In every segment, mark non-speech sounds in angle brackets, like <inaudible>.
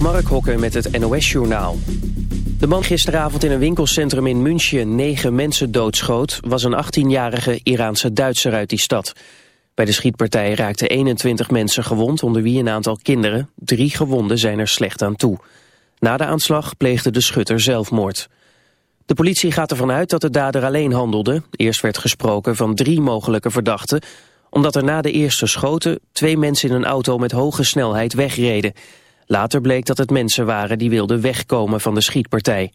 Mark Hokken met het NOS-journaal. De man gisteravond in een winkelcentrum in München negen mensen doodschoot... was een 18-jarige Iraanse Duitser uit die stad. Bij de schietpartij raakten 21 mensen gewond, onder wie een aantal kinderen. Drie gewonden zijn er slecht aan toe. Na de aanslag pleegde de schutter zelfmoord. De politie gaat ervan uit dat de dader alleen handelde. Eerst werd gesproken van drie mogelijke verdachten... omdat er na de eerste schoten twee mensen in een auto met hoge snelheid wegreden... Later bleek dat het mensen waren die wilden wegkomen van de schietpartij.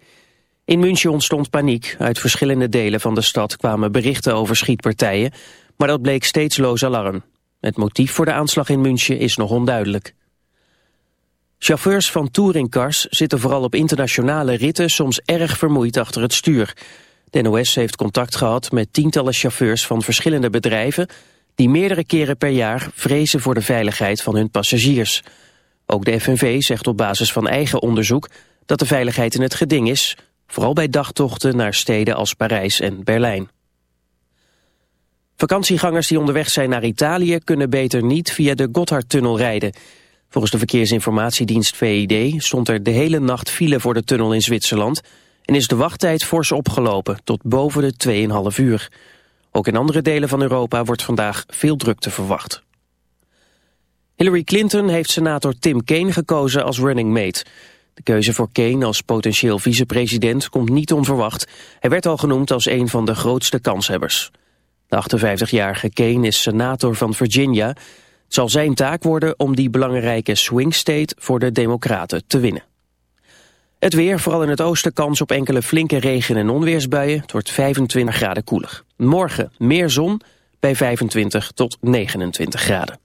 In München ontstond paniek. Uit verschillende delen van de stad kwamen berichten over schietpartijen, maar dat bleek steeds loos alarm. Het motief voor de aanslag in München is nog onduidelijk. Chauffeurs van touringcars zitten vooral op internationale ritten soms erg vermoeid achter het stuur. De NOS heeft contact gehad met tientallen chauffeurs van verschillende bedrijven die meerdere keren per jaar vrezen voor de veiligheid van hun passagiers. Ook de FNV zegt op basis van eigen onderzoek dat de veiligheid in het geding is, vooral bij dagtochten naar steden als Parijs en Berlijn. Vakantiegangers die onderweg zijn naar Italië kunnen beter niet via de Gotthardtunnel rijden. Volgens de verkeersinformatiedienst VID stond er de hele nacht file voor de tunnel in Zwitserland en is de wachttijd fors opgelopen tot boven de 2,5 uur. Ook in andere delen van Europa wordt vandaag veel drukte verwacht. Hillary Clinton heeft senator Tim Kaine gekozen als running mate. De keuze voor Kaine als potentieel vicepresident komt niet onverwacht. Hij werd al genoemd als een van de grootste kanshebbers. De 58-jarige Kaine is senator van Virginia. Het zal zijn taak worden om die belangrijke swing state voor de democraten te winnen. Het weer, vooral in het oosten, kans op enkele flinke regen- en onweersbuien. Het wordt 25 graden koeler. Morgen meer zon bij 25 tot 29 graden.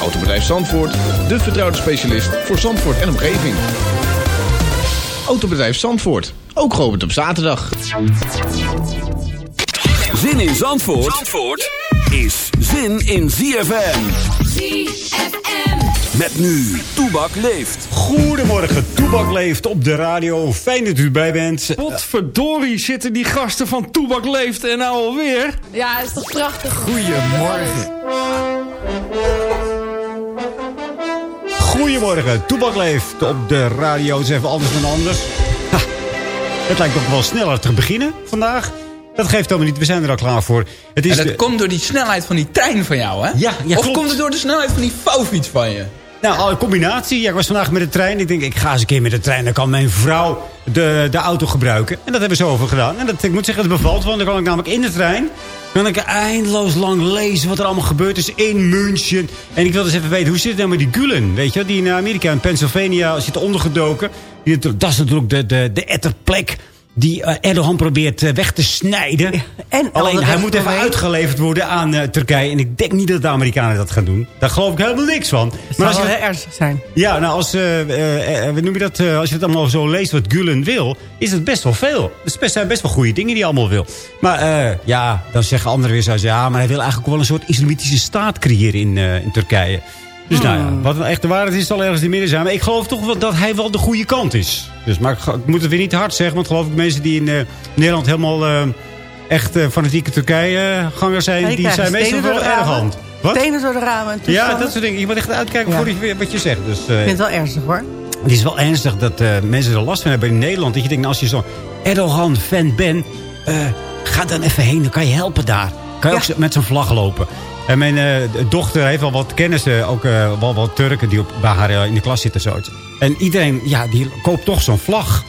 Autobedrijf Zandvoort, de vertrouwde specialist voor Zandvoort en omgeving. Autobedrijf Zandvoort, ook geopend op zaterdag. Zin in Zandvoort, Zandvoort is zin in ZFM. ZFM. Met nu, Toebak leeft. Goedemorgen, Toebak leeft op de radio. Fijn dat u erbij bent. Potverdorie zitten die gasten van Toebak leeft en nou alweer. Ja, is toch prachtig. Goedemorgen. Goedemorgen, Toebak leeft op de radio. Het is even anders dan anders. Ha, het lijkt ook wel sneller te beginnen vandaag. Dat geeft helemaal niet, we zijn er al klaar voor. Het is En dat de- komt door die snelheid van die trein van jou, hè? Ja, ja, of klopt. komt het door de snelheid van die vouwfiets van je? Nou, een combinatie. Ja, ik was vandaag met de trein. Ik denk, ik ga eens een keer met de trein. Dan kan mijn vrouw de, de auto gebruiken. En dat hebben we zo over gedaan. En dat, ik moet zeggen, het bevalt. Want dan kan ik namelijk in de trein... Dan kan ik eindeloos lang lezen wat er allemaal gebeurd is in München. En ik wil dus even weten, hoe zit het nou met die Gulen? Weet je, die in Amerika, in Pennsylvania zit ondergedoken. Dat is natuurlijk de, de, de etterplek die eh, Erdogan probeert eh, weg te snijden. En Alleen, alle hij moet even uitgeleverd worden aan eh, Turkije. En ik denk niet dat de Amerikanen dat gaan doen. Daar geloof ik helemaal niks van. Het zou wel je- heel ernstig zijn. ja, nou, als, hoe noem je dat, als je het allemaal zo leest wat Gulen wil... is het best wel veel. Het best, zijn best wel goede dingen die hij allemaal wil. Maar ja, dan zeggen anderen weer zo... ja, maar hij wil eigenlijk wel een soort islamitische staat creëren in, in Turkije. Dus nou ja, wat een echte waarheid is, zal ergens in het midden zijn. Maar ik geloof toch wel dat hij wel de goede kant is. Dus, maar ik, moet het weer niet hard zeggen. Want geloof ik mensen die in eh, Nederland helemaal eh, echt eh, fanatieke Turkije-gangers zijn... Die zijn meestal wel erg hand. Wat? Tenen door de ramen en Ja, dat soort dingen. Je moet echt uitkijken Ja. voor je, wat je zegt. Dus, Ik vind het wel ernstig hoor. het is wel ernstig dat mensen er last van hebben in Nederland. Dat je denkt, nou, als je zo'n Erdogan-fan bent... ga dan even heen, dan kan je helpen daar. Kan je ook Ja. met zo'n vlag lopen. En mijn eh, dochter heeft wel wat kennissen, ook eh, wel wat Turken... die op, bij haar eh, in de klas zitten. Zo. En iedereen, ja, die koopt toch zo'n vlag.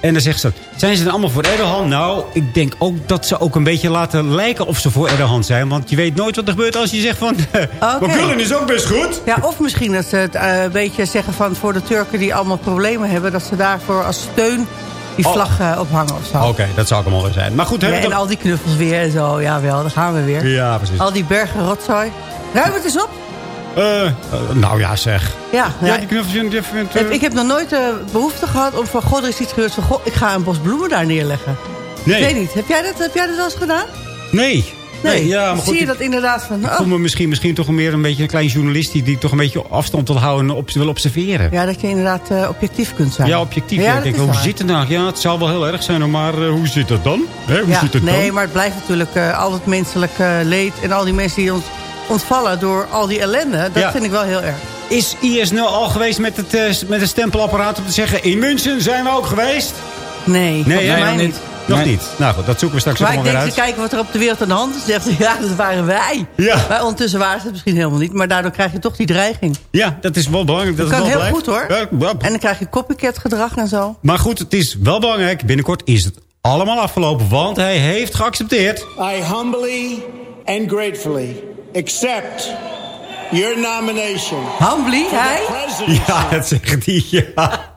En dan zegt ze, zijn ze dan allemaal voor Erdogan? Nou, ik denk ook dat ze ook een beetje laten lijken of ze voor Erdogan zijn. Want je weet nooit wat er gebeurt als je zegt van... <laughs> Oké. Maar Gulen is ook best goed. Ja, of misschien dat ze het een beetje zeggen van voor de Turken die allemaal problemen hebben... dat ze daarvoor als steun die Oh. vlag eh, ophangen of zo. Oké, dat zou ik hem wel zijn. Maar goed, Ja, en al die knuffels weer en zo. Jawel, daar gaan we weer. Ja, precies. Al die bergen rotzooi. Ruim het eens op. Eh, eh, nou ja, zeg. Ja, Ja, ja, die knuffels in eh, ik heb nog nooit de behoefte gehad om van... God, er is iets gebeurd van... God, ik ga een bos bloemen daar neerleggen. nee. Ik weet niet. Heb jij dat, heb jij dat wel eens gedaan? Nee. Nee. ja, maar goed. Zie je dat inderdaad van... voel Oh, me misschien, misschien toch meer een beetje een klein journalist... die, die toch een beetje afstand wil houden en op, wil observeren. Ja, ja, dat je inderdaad eh, objectief kunt zijn. objectief. Ja, Ja, ik denk, is hoe waar. zit het nou? Ja, het zou wel heel erg zijn, maar eh, hoe zit dat dan? Hè, hoe Ja, zit het nee, dan? maar het blijft natuurlijk eh, al het menselijk leed... en al die mensen die ons ontvallen door al die ellende. Dat Ja. vind ik wel heel erg. Is IS nou al geweest met het, met het stempelapparaat om te zeggen... in München zijn we ook geweest? Nee, hè? mij niet. Nog Nee. niet. Nou goed, dat zoeken we straks Maar ik allemaal denk, weer ze uit. kijken wat er op de wereld aan de hand is. Zegt ze, ja, dat waren wij. Ja. Maar ondertussen waren ze het misschien helemaal niet. Maar daardoor krijg je toch die dreiging. Ja, dat is wel belangrijk. Dat, kan wel heel blijft. goed, hoor. Ja, ja. En dan krijg je copycat gedrag en zo. Maar goed, het is wel belangrijk. Binnenkort is het allemaal afgelopen. Want hij heeft geaccepteerd. I humbly and gratefully accept your nomination. Humbly, hij? Ja, dat zegt hij. Ja.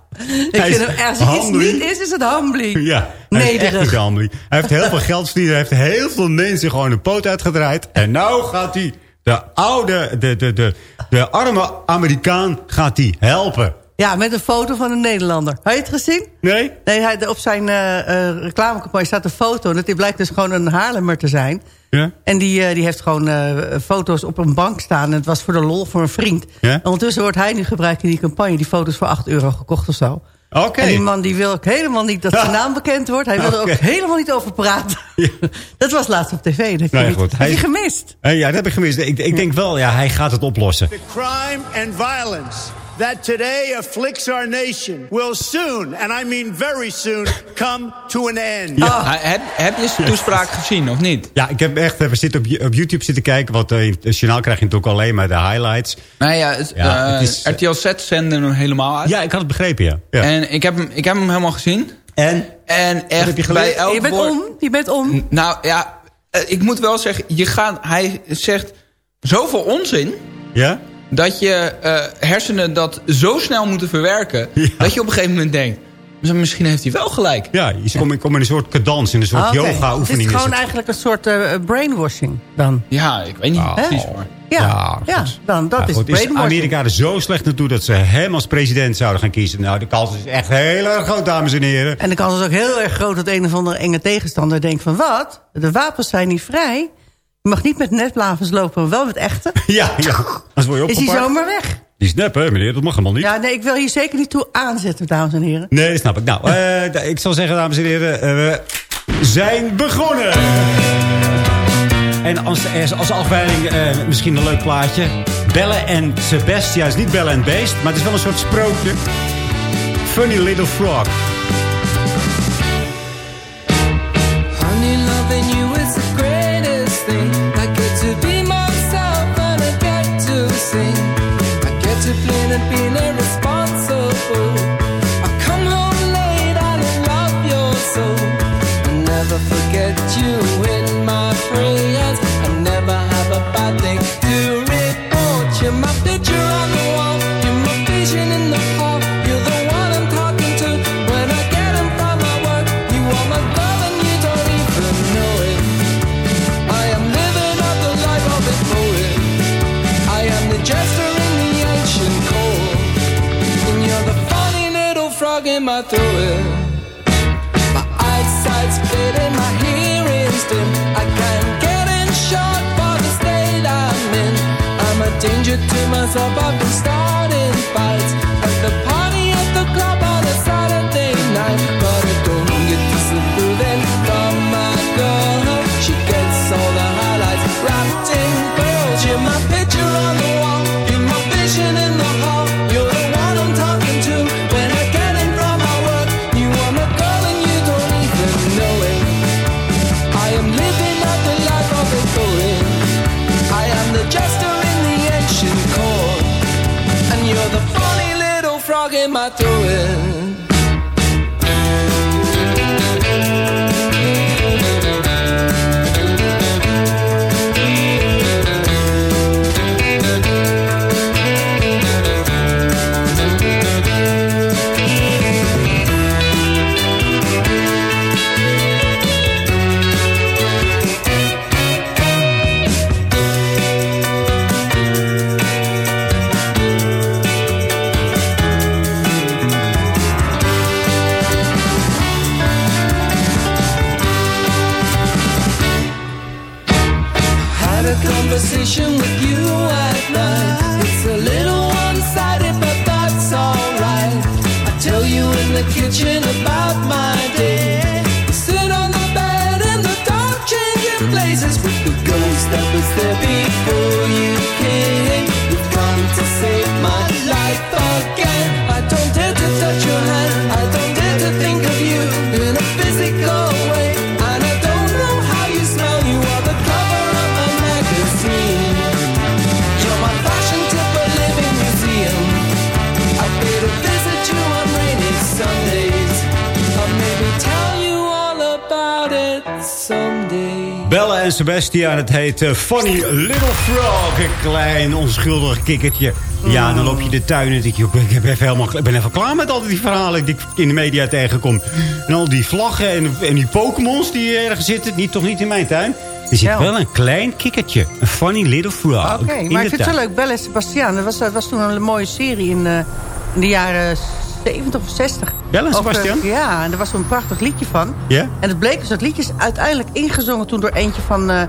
Ik vind hem, als er iets niet is, is het humbly. Ja, hij is echt niet. Hij heeft heel veel <laughs> geld verdiend. Hij heeft heel veel mensen gewoon de poot uitgedraaid. En nou gaat hij de oude, de, de, de, de arme Amerikaan gaat hij helpen. Ja, met een foto van een Nederlander. Heb je het gezien? Nee? Nee, hij, op zijn eh, reclamecampagne staat een foto. En dat blijkt dus gewoon een Haarlemmer te zijn. Ja? En die, eh, die heeft gewoon eh, foto's op een bank staan. En het was voor de lol voor een vriend. Ja? En ondertussen wordt hij nu gebruikt in die campagne. Die foto's voor 8 euro gekocht of zo. Oké. En die man die wil ook helemaal niet dat zijn <laughs> naam bekend wordt. Hij wil er ook helemaal niet over praten. <laughs> Ja. Dat was laatst op tv. Dat heb je, Nou ja, niet- goed. heb je is- gemist. Eh, ja, dat heb ik gemist. Ik, ik denk wel, ja, hij gaat het oplossen. The crime and violence that today afflicts our nation will soon, and I mean very soon, come to an end. Oh. Heb, heb je zijn toespraak <laughs> gezien, of niet? Ja, ik heb echt even zitten op, op YouTube zitten kijken. Want eh, in het journaal krijg je natuurlijk alleen maar de highlights. Nou ja, het, Ja, eh, het is- RTL Z zenden hem helemaal uit. Ja, ik had het begrepen, ja. ja. En ik heb, hem, ik heb hem helemaal gezien. En? En echt heb je bij elk Je bent woord- om. Je bent om. Nou ja, eh, ik moet wel zeggen, je gaat, hij zegt zoveel onzin... Ja? Dat je eh, hersenen dat zo snel moeten verwerken... Ja. dat je op een gegeven moment denkt... misschien heeft hij wel gelijk. Ja, je komt kom in een soort cadans, in een soort Ah, yoga-oefening. Het is is gewoon het. eigenlijk een soort eh, brainwashing dan. Ja, ik weet niet Oh. precies. Maar. Ja, ja, dan, dat Ja, is goed, is. Amerika er zo slecht naartoe dat ze hem als president zouden gaan kiezen? Nou, de kans is echt heel erg groot, dames en heren. En de kans is ook heel erg groot dat een of andere enge tegenstander denkt van... wat? De wapens zijn niet vrij. Je mag niet met netblavers lopen, maar wel met echte. <laughs> Ja, ja. Anders word je Is hij zomaar weg? Die is nep, hè, meneer? Dat mag helemaal niet. Ja, nee, ik wil hier zeker niet toe aanzetten, dames en heren. Nee, dat snap ik. Nou, <laughs> eh, ik zal zeggen, dames en heren, eh, we zijn begonnen. En als, eh, als eh, misschien een leuk plaatje. Bellen en Sebastian is niet Bellen en Beest, maar het is wel een soort sprookje. Funny Little Frog. Forget you in my prayers. To myself. I've kitchen Sebastian, het heet eh, Funny Little Frog. Een klein onschuldig kikkertje. Ja, en dan loop je de tuin en denk je... Ik ben even, helemaal, ik ben even klaar met al die verhalen die ik in de media tegenkom. En al die vlaggen en, en die Pokémons die ergens zitten. Niet, toch niet in mijn tuin. Er zit wel een klein kikkertje. Een Funny Little Frog. Oké, maar ik vind het wel leuk. Belle en Sebastian, dat was, dat was toen een mooie serie in, eh, in de jaren 70 of 60. En Over- Sebastian? ja, en er was zo'n prachtig liedje van. Ja? En het bleek dus dat liedje is uiteindelijk ingezongen toen door eentje van... eh,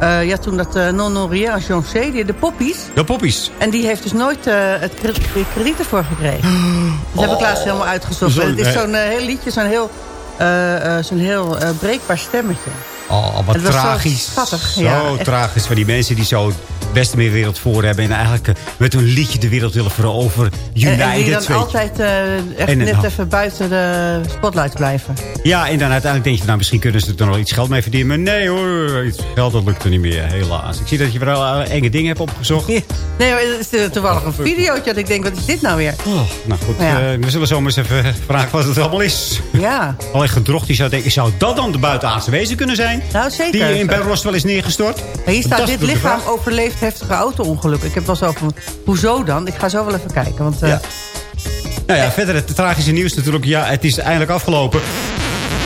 eh, ja, toen dat uh, Non Rien Joncé, die- de poppies. De poppies. En die heeft dus nooit eh, het cre- krediet ervoor gekregen. Dat heb ik laatst helemaal uitgezocht. Het is eh, zo'n eh, heel liedje, zo'n heel, eh, eh, zo'n heel eh, breekbaar stemmetje. Oh, wat was zo tragisch. schattig, Zo ja, tragisch van die mensen die zo beste meer wereld voor hebben. En eigenlijk eh, met hun liedje de wereld willen veroveren. United, En, en die dan altijd eh, echt En- net even buiten de spotlight blijven. Ja, en dan uiteindelijk denk je, nou misschien kunnen ze er nog wel iets geld mee verdienen. Maar nee hoor, iets geld dat lukt er niet meer, helaas. Ik zie dat je wel eh, enge dingen hebt opgezocht. Nee, maar het is toevallig een videootje dat ik denk, wat is dit nou weer? Oh, nou goed, Ja. we zullen zomaar eens even vragen wat het allemaal is. Ja, <laughs> Alleen gedrocht, die zou denken, zou dat dan de buitenaardse wezen kunnen zijn? nou zeker. Die in bij Roswell is neergestort? Maar hier staat, dit lichaam vraag. Heftige auto-ongeluk. Ik heb wel zo van, hoezo dan? Ik ga zo wel even kijken. Want, eh, Ja. Nou ja, verder het tragische nieuws natuurlijk. Ja, het is eindelijk afgelopen.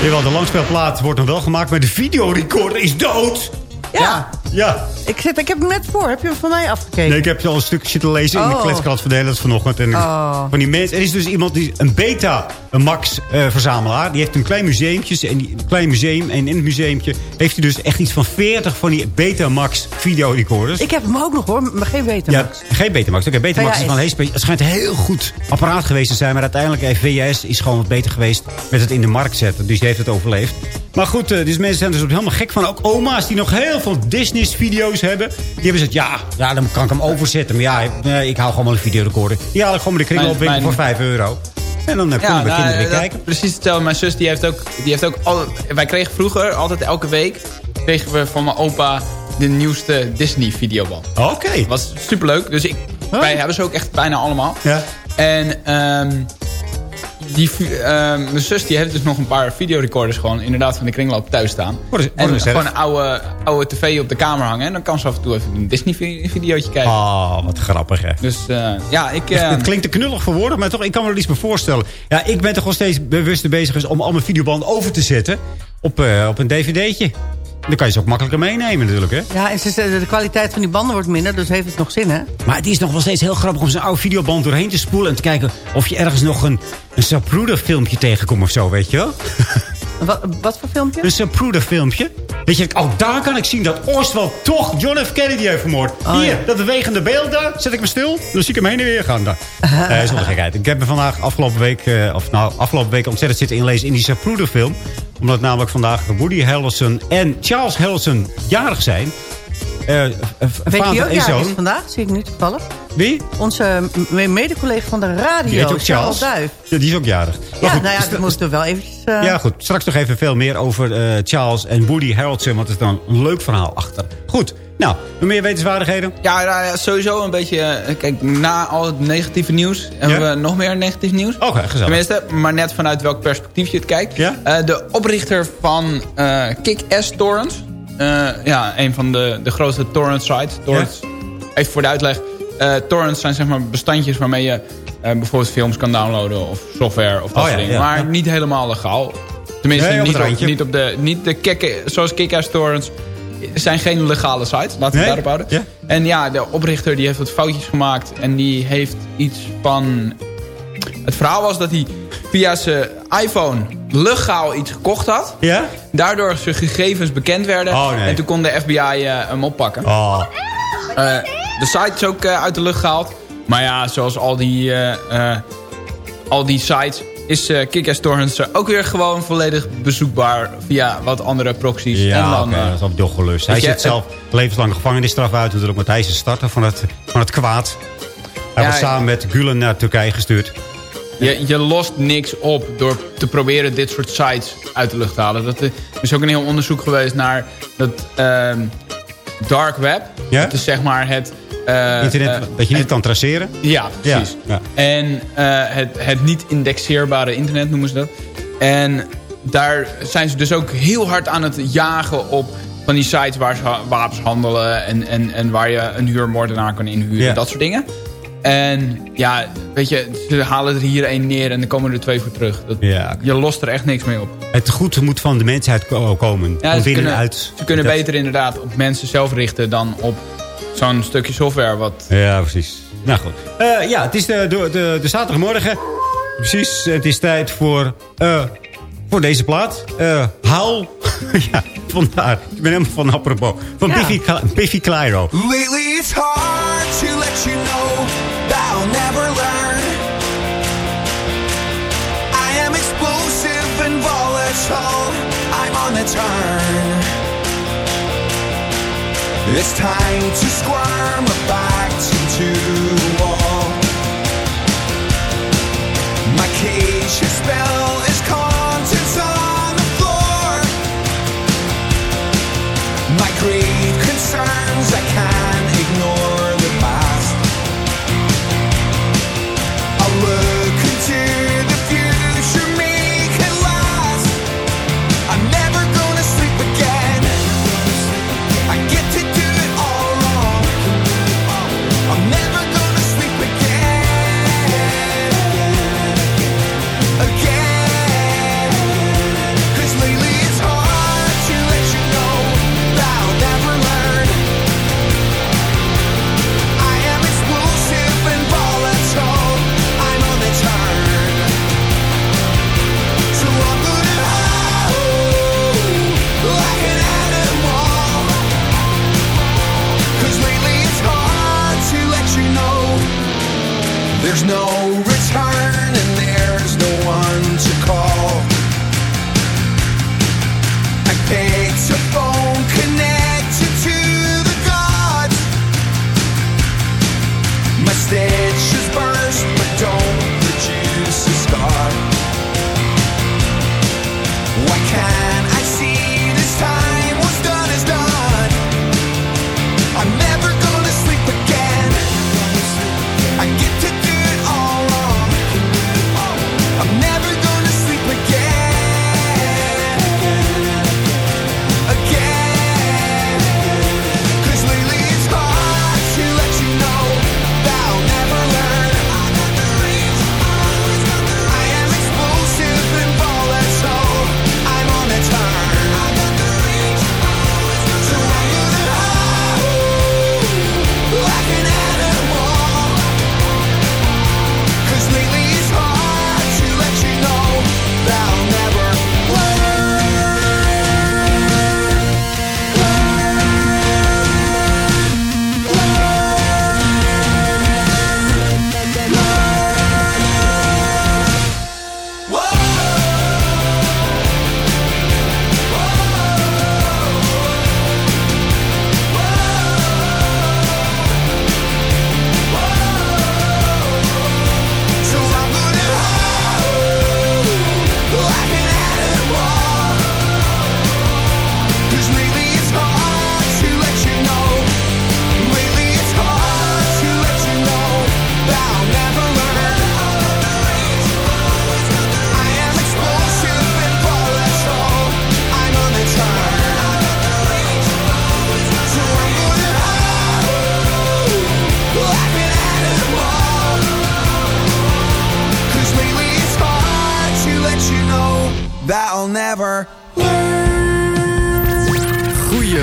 Jawel, de langspeelplaat wordt nog wel gemaakt, maar de videorecorder is dood. ja, Ja. Ik, zit, ik heb hem net voor. Heb je hem van mij afgekeken? Nee, ik heb al een stukje zitten lezen in de Oh. kletskrant van de hele vanochtend. En Oh. van die mensen. Er is dus iemand, die een beta, een Max eh, verzamelaar. Die heeft een klein museumtje. En die, een klein museum. En in het museumtje heeft hij dus echt iets van 40 van die beta Max videorecorders. Ik heb hem ook nog hoor, maar geen weten. Ja, geen Betamax. Oké, Betamax Oh ja, is van heel Het schijnt een heel goed apparaat geweest te zijn. Maar uiteindelijk heeft VS is gewoon wat beter geweest met het in de markt zetten. Dus die heeft het overleefd. Maar goed, eh, dus mensen zijn er dus helemaal gek van. Ook oma's die nog heel veel Disney-video's hebben. Die hebben gezegd, ja, ja, dan kan ik hem overzetten. Maar ja, nee, ik hou gewoon wel een videorecorder. Die haal ik gewoon met de kringloopwinkel Mijn- voor 5 euro. En dan eh, kunnen we nou, kinderen weer dat- kijken. Precies hetzelfde. Mijn zus die heeft ook... Die heeft ook al, wij kregen vroeger, altijd elke week... kregen we van mijn opa de nieuwste Disney-videoband. Oké. was superleuk. Dus ik, wij hebben ze ook echt bijna allemaal. Ja. En ehm, die, ehm, mijn zus die heeft dus nog een paar videorecorders gewoon inderdaad van de kringloop thuis staan. Ze- en gewoon een oude, oude tv op de kamer hangen. En dan kan ze af en toe even een Disney-videootje kijken. Oh, wat grappig, hè. Dus eh, ja, ik... Het, eh, het klinkt te knullig voor woorden, maar toch, ik kan me er iets bij voorstellen. Ja, ik ben toch wel steeds bewust bezig geweest om al mijn videobanden over te zetten op, eh, op een dvd'tje. Dan kan je ze ook makkelijker meenemen natuurlijk, hè. Ja, en ze, ze- de kwaliteit van die banden wordt minder, dus heeft het nog zin, hè? Maar het is nog wel steeds heel grappig om zo'n oude videoband doorheen te spoelen... en te kijken of je ergens nog een, een Zapruder filmpje tegenkomt of zo, weet je wel? <laughs> Wat, wat voor filmpje? Een Zapruder filmpje. Weet je, oh, daar kan ik zien dat Oswald toch John F. Kennedy heeft vermoord. Oh, Hier, ja. dat bewegende beeld daar. Zet ik me stil. Dan zie ik hem heen en weer gaan. daar. Eh, is wel de gekheid. Ik heb me vandaag afgelopen week, eh, of nou, afgelopen week ontzettend zitten inlezen in die Zapruder film. Omdat namelijk vandaag Woody Harrelson en Charles Harrelson jarig zijn. Eh, eh, Weet vader je ook en jarig is zoon. vandaag? Zie ik nu toevallig. Wie? Onze me- mede-collega van de Die radio, Charles. Duif. Ja, die is ook jarig. Maar Ja, goed, nou ja, dat moeten we wel eventjes... eh, Ja, goed. Straks nog even veel meer over eh, Charles en Woody Harrelson. Want er is dan een leuk verhaal achter. Goed. Nou, nog meer wetenswaardigheden? Ja, ja, sowieso een beetje... Kijk, na al het negatieve nieuws... hebben Ja? we nog meer negatief nieuws. Oké, gezellig. Tenminste, maar net vanuit welk perspectief je het kijkt. Ja? Eh, de oprichter van eh Kick-Ass Torrents... eh, ja, een van de, de grootste torrent sites. Torrents. Even voor de uitleg. Eh, torrents zijn zeg maar bestandjes waarmee je eh, bijvoorbeeld films kan downloaden... of software of dat Oh, soort ja, dingen. Maar niet helemaal legaal. Tenminste, Nee, niet, op, randje. niet op de... Niet de kick, zoals Kick-Ass Torrents zijn geen legale sites. Laten we Nee? daarop houden. Ja. En ja, de oprichter die heeft wat foutjes gemaakt. En die heeft iets van... Het verhaal was dat hij via zijn iPhone legaal iets gekocht had. Ja? Daardoor zijn gegevens bekend werden. Oh, nee. En toen kon de FBI eh, hem oppakken. Oh. Eh, de site is ook eh, uit de lucht gehaald. Maar ja, zoals al die, al die sites is uh, Kick-Ass Torrents ook weer gewoon volledig bezoekbaar via wat andere proxies. en Ja, dan, eh, dat is wel toch gelust. Hij zit zelf levenslange gevangenisstraf uit. Natuurlijk, want hij is de starter van het, van het kwaad. Hij Ja, ja. samen met Gulen naar Turkije gestuurd. Je, je lost niks op door te proberen dit soort sites uit de lucht te halen. Dat, eh, er is ook een heel onderzoek geweest naar dat ehm, dark web. Ja? Dat is zeg maar het... eh, Internet eh, dat je niet het- kan traceren. Ja, precies. Ja, En eh, het, het niet indexeerbare internet noemen ze dat. En daar zijn ze dus ook heel hard aan het jagen op van die sites waar ze wapens handelen... en, en, en waar je een huurmoordenaar kan inhuren, dat soort dingen. En ja, weet je, ze halen er hier één neer en dan komen er twee voor terug. Dat, Ja. Je lost er echt niks mee op. Het goed moet van de mensheid ko- komen. Ja, van ze kunnen, uit. ze kunnen Dat- beter inderdaad op mensen zelf richten dan op zo'n stukje software. Wat, Ja, precies. Nou goed. Eh, ja, het is de, de, de, de zaterdagmorgen. Precies, het is tijd voor, eh, voor deze plaat. Eh Haal. <laughs> ja, vandaar. Ik ben helemaal van apropos. Van Ja. Biffy, Clyro. Lately it's hard to let you know I'll never learn. I am explosive and volatile. I'm on the turn. It's time to squirm back into wall. My cage is spell There's no return and there's no one to call. I can't.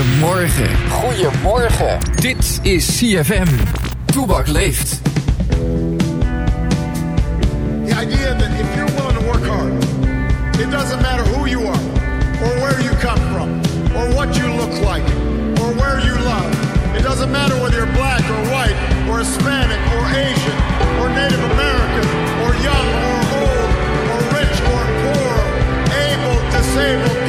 Goedemorgen. Goedemorgen. Dit is CFM. Toebak leeft. The idea that if you're willing to work hard, it doesn't matter who you are, or where you come from, or what you look like, or where you love. It doesn't matter whether you're black or white, or Hispanic, or Asian, or Native American, or young or old, or rich or poor, able, disabled,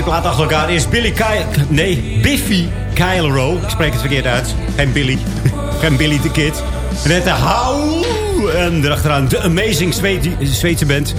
Twee platen achter elkaar is Billy Kyle... Nee, Biffy Clyro. Ik spreek het verkeerd uit. Geen Billy. <laughs> Geen Billy the Kid. En het Hou. En erachteraan de Amazing Zweedse band.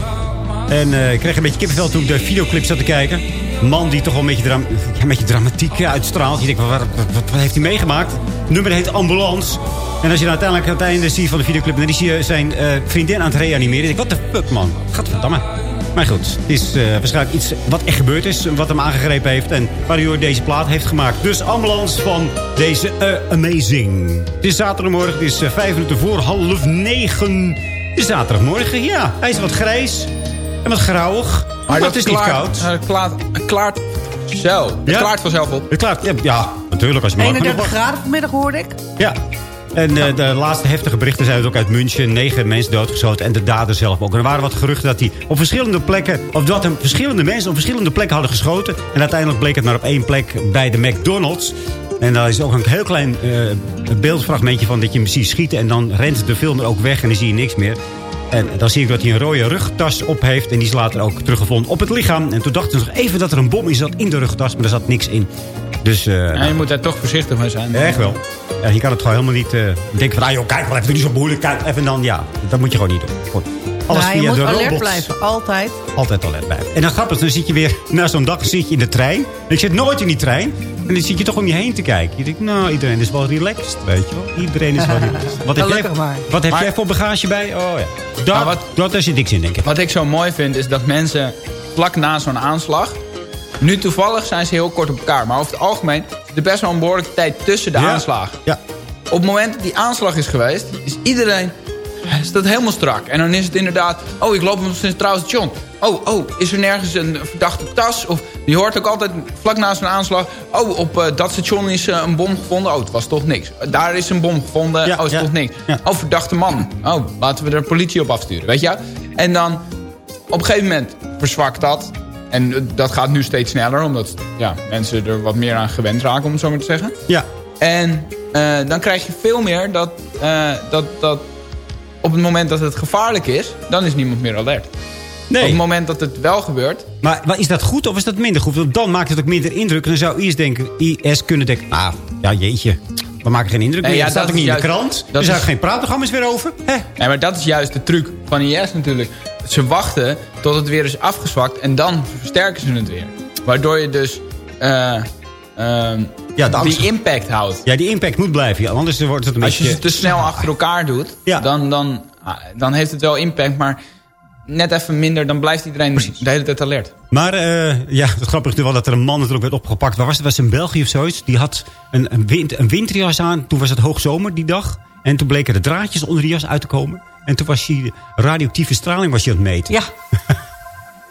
En eh, ik kreeg een beetje kippenvel toen ik de videoclip zat te kijken. Man die toch wel een beetje, dram een beetje dramatiek eh, uitstraalt. Je denkt, wat, wat, wat, heeft hij meegemaakt? Het nummer heet Ambulance. En als je dan uiteindelijk aan het einde ziet van de videoclip... dan is hij zijn eh, vriendin aan het reanimeren. Ik denk, wat de fuck, man. Gadverdamme. Maar goed, het is eh, waarschijnlijk iets wat echt gebeurd is. Wat hem aangegrepen heeft. En waardoor deze plaat heeft gemaakt. Dus ambulance van deze eh, Amazing. Het is zaterdagmorgen. Het is eh, vijf minuten voor half negen. Het is zaterdagmorgen, ja. Hij is wat grijs. En wat grauwig. Maar, het is niet koud. Het klaart, klaart zo. Het Ja? klaart vanzelf op. Het klaart, ja, ja, natuurlijk. Als je maar 31 graden vanmiddag hoorde ik. Ja. En eh, de laatste heftige berichten zijn ook uit München. Negen mensen doodgeschoten en de dader zelf ook. Er waren wat geruchten dat hij op verschillende plekken... of dat hem verschillende mensen op verschillende plekken hadden geschoten. En uiteindelijk bleek het maar op één plek bij de McDonald's. En daar is ook een heel klein eh, beeldfragmentje van dat je hem ziet schieten. En dan rent de film er ook weg en dan zie je niks meer. En dan zie ik dat hij een rode rugtas op heeft. En die is later ook teruggevonden op het lichaam. En toen dachten ze nog even dat er een bom in zat in de rugtas. Maar er zat niks in. Dus, eh, je moet daar toch voorzichtig mee zijn. Echt wel. Ja, je kan het gewoon helemaal niet eh, denken van... Ah joh, kijk wel even, niet zo moeilijk. Kijk even dan, ja. Dat moet je gewoon niet doen. Goed. Alles Nou, je via moet de alert robots. blijven, altijd. Altijd alert blijven. En dan grappig, dan zit je weer <laughs> na zo'n dag zit je in de trein. En ik zit nooit in die trein. En dan zit je toch om je heen te kijken. Je denkt, nou, iedereen is wel relaxed, weet je wel. Iedereen is wel <laughs> relaxed. Wat heb, jij, wat heb Maar- jij voor bagage bij? Oh ja. Daar, Maar wat- dat, daar zit niks in, denk ik. Wat ik zo mooi vind is dat mensen vlak na zo'n aanslag... Nu toevallig zijn ze heel kort op elkaar. Maar over het algemeen zit er best wel een behoorlijke tijd tussen de Ja. aanslagen. Ja. Op het moment dat die aanslag is geweest... is iedereen is dat helemaal strak. En dan is het inderdaad... Oh, ik loop op een centraal station. Oh, oh, is er nergens een verdachte tas? Of je hoort ook altijd vlak na zo'n aanslag... Oh, op eh, dat station is eh, een bom gevonden. Oh, het was toch niks. Daar is een bom gevonden. Ja, oh, het is ja, toch niks. ja. Oh, verdachte man. Oh, laten we er politie op afsturen. Weet je? En dan op een gegeven moment verzwakt dat. En eh, dat gaat nu steeds sneller. Omdat ja, mensen er wat meer aan gewend raken, om het zo maar te zeggen. Ja. En eh, dan krijg je veel meer dat, eh, dat, dat op het moment dat het gevaarlijk is... dan is niemand meer alert. Nee. Op het moment dat het wel gebeurt... Maar, maar is dat goed of is dat minder goed? Want dan maakt het ook minder indruk. En dan zou IS, denken, IS kunnen denken... Ah, ja jeetje. We maken geen indruk Nee, meer. ja, dat staat ook niet in de krant. Er zijn geen praatprogramma's meer over. Hè? Nee, maar dat is juist de truc van IS natuurlijk. Ze wachten tot het weer is afgezwakt... en dan versterken ze het weer. Waardoor je dus... eh, ehm, Ja, angst- die impact houdt. Ja, die impact moet blijven. Ja, anders wordt het een Als je beetje... ze te snel achter elkaar doet, Ja. dan, dan, ah, dan heeft het wel impact. Maar net even minder, dan blijft iedereen de hele tijd alert. Maar eh, ja, het grappige is wel dat er een man natuurlijk werd opgepakt. Waar was het? Was in België of zoiets? Die had een, een, wind, een winterjas aan. Toen was het hoogzomer die dag. En toen bleken de draadjes onder die jas uit te komen. En toen was hij radioactieve straling was hij aan het meten. Ja. <laughs>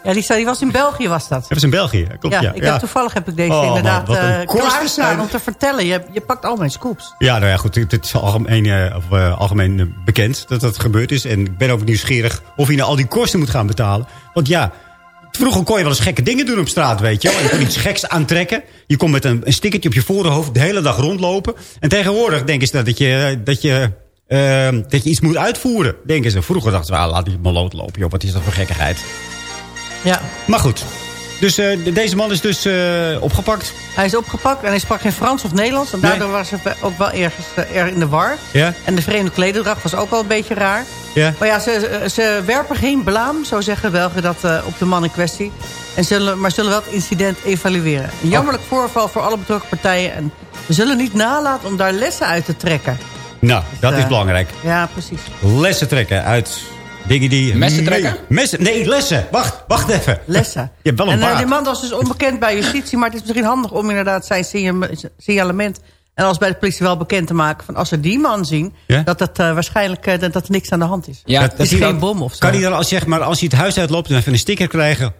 Ja, die, die was in België, was dat. Dat was in België, klopt. Ja, Ja, ik ja. heb, toevallig heb ik deze Oh, inderdaad een eh, klaarstaan om te vertellen. Je, je pakt al mijn scoops. Ja, nou ja, goed. Dit is algemeen, eh, of, eh, algemeen bekend dat dat gebeurd is. En ik ben over nieuwsgierig of hij nou al die kosten moet gaan betalen. Want ja, vroeger kon je wel eens gekke dingen doen op straat, weet je wel. En je kon iets geks aantrekken. Je kon met een, een stickertje op je voorhoofd de hele dag rondlopen. En tegenwoordig denken ze dat, dat je... Dat je eh, dat je iets moet uitvoeren, denken ze. Vroeger dachten we, ah, laat die maloot lopen, joh. Wat is dat voor gekkigheid? Ja. Maar goed. Dus eh, de- deze man is dus eh, opgepakt. Hij is opgepakt en hij sprak geen Frans of Nederlands. En Nee. daardoor was hij ook wel ergens eh, erg in de war. Ja? En de vreemde klederdracht was ook wel een beetje raar. Ja. Maar ja, ze, ze werpen geen blaam, zo zeggen Belgen dat op de man in kwestie. En zullen, maar zullen wel het incident evalueren. Een jammerlijk voorval voor alle betrokken partijen. En we zullen niet nalaten om daar lessen uit te trekken. Nou, dat is belangrijk. Ja, precies. Lessen trekken uit dingen die... Messen trekken? Nee, messen, nee, lessen. Wacht, wacht even. Lessen. Je hebt wel een en eh, baard. die man was dus onbekend bij justitie. Maar het is misschien handig om inderdaad zijn signal- signalement... en als bij de politie wel bekend te maken... van als ze die man zien... Ja? dat het eh, waarschijnlijk eh, dat, dat er niks aan de hand is. Ja, het is geen dan- bom of zo. Kan hij dan als, zeg maar, als hij het huis uitloopt en even een sticker krijgen?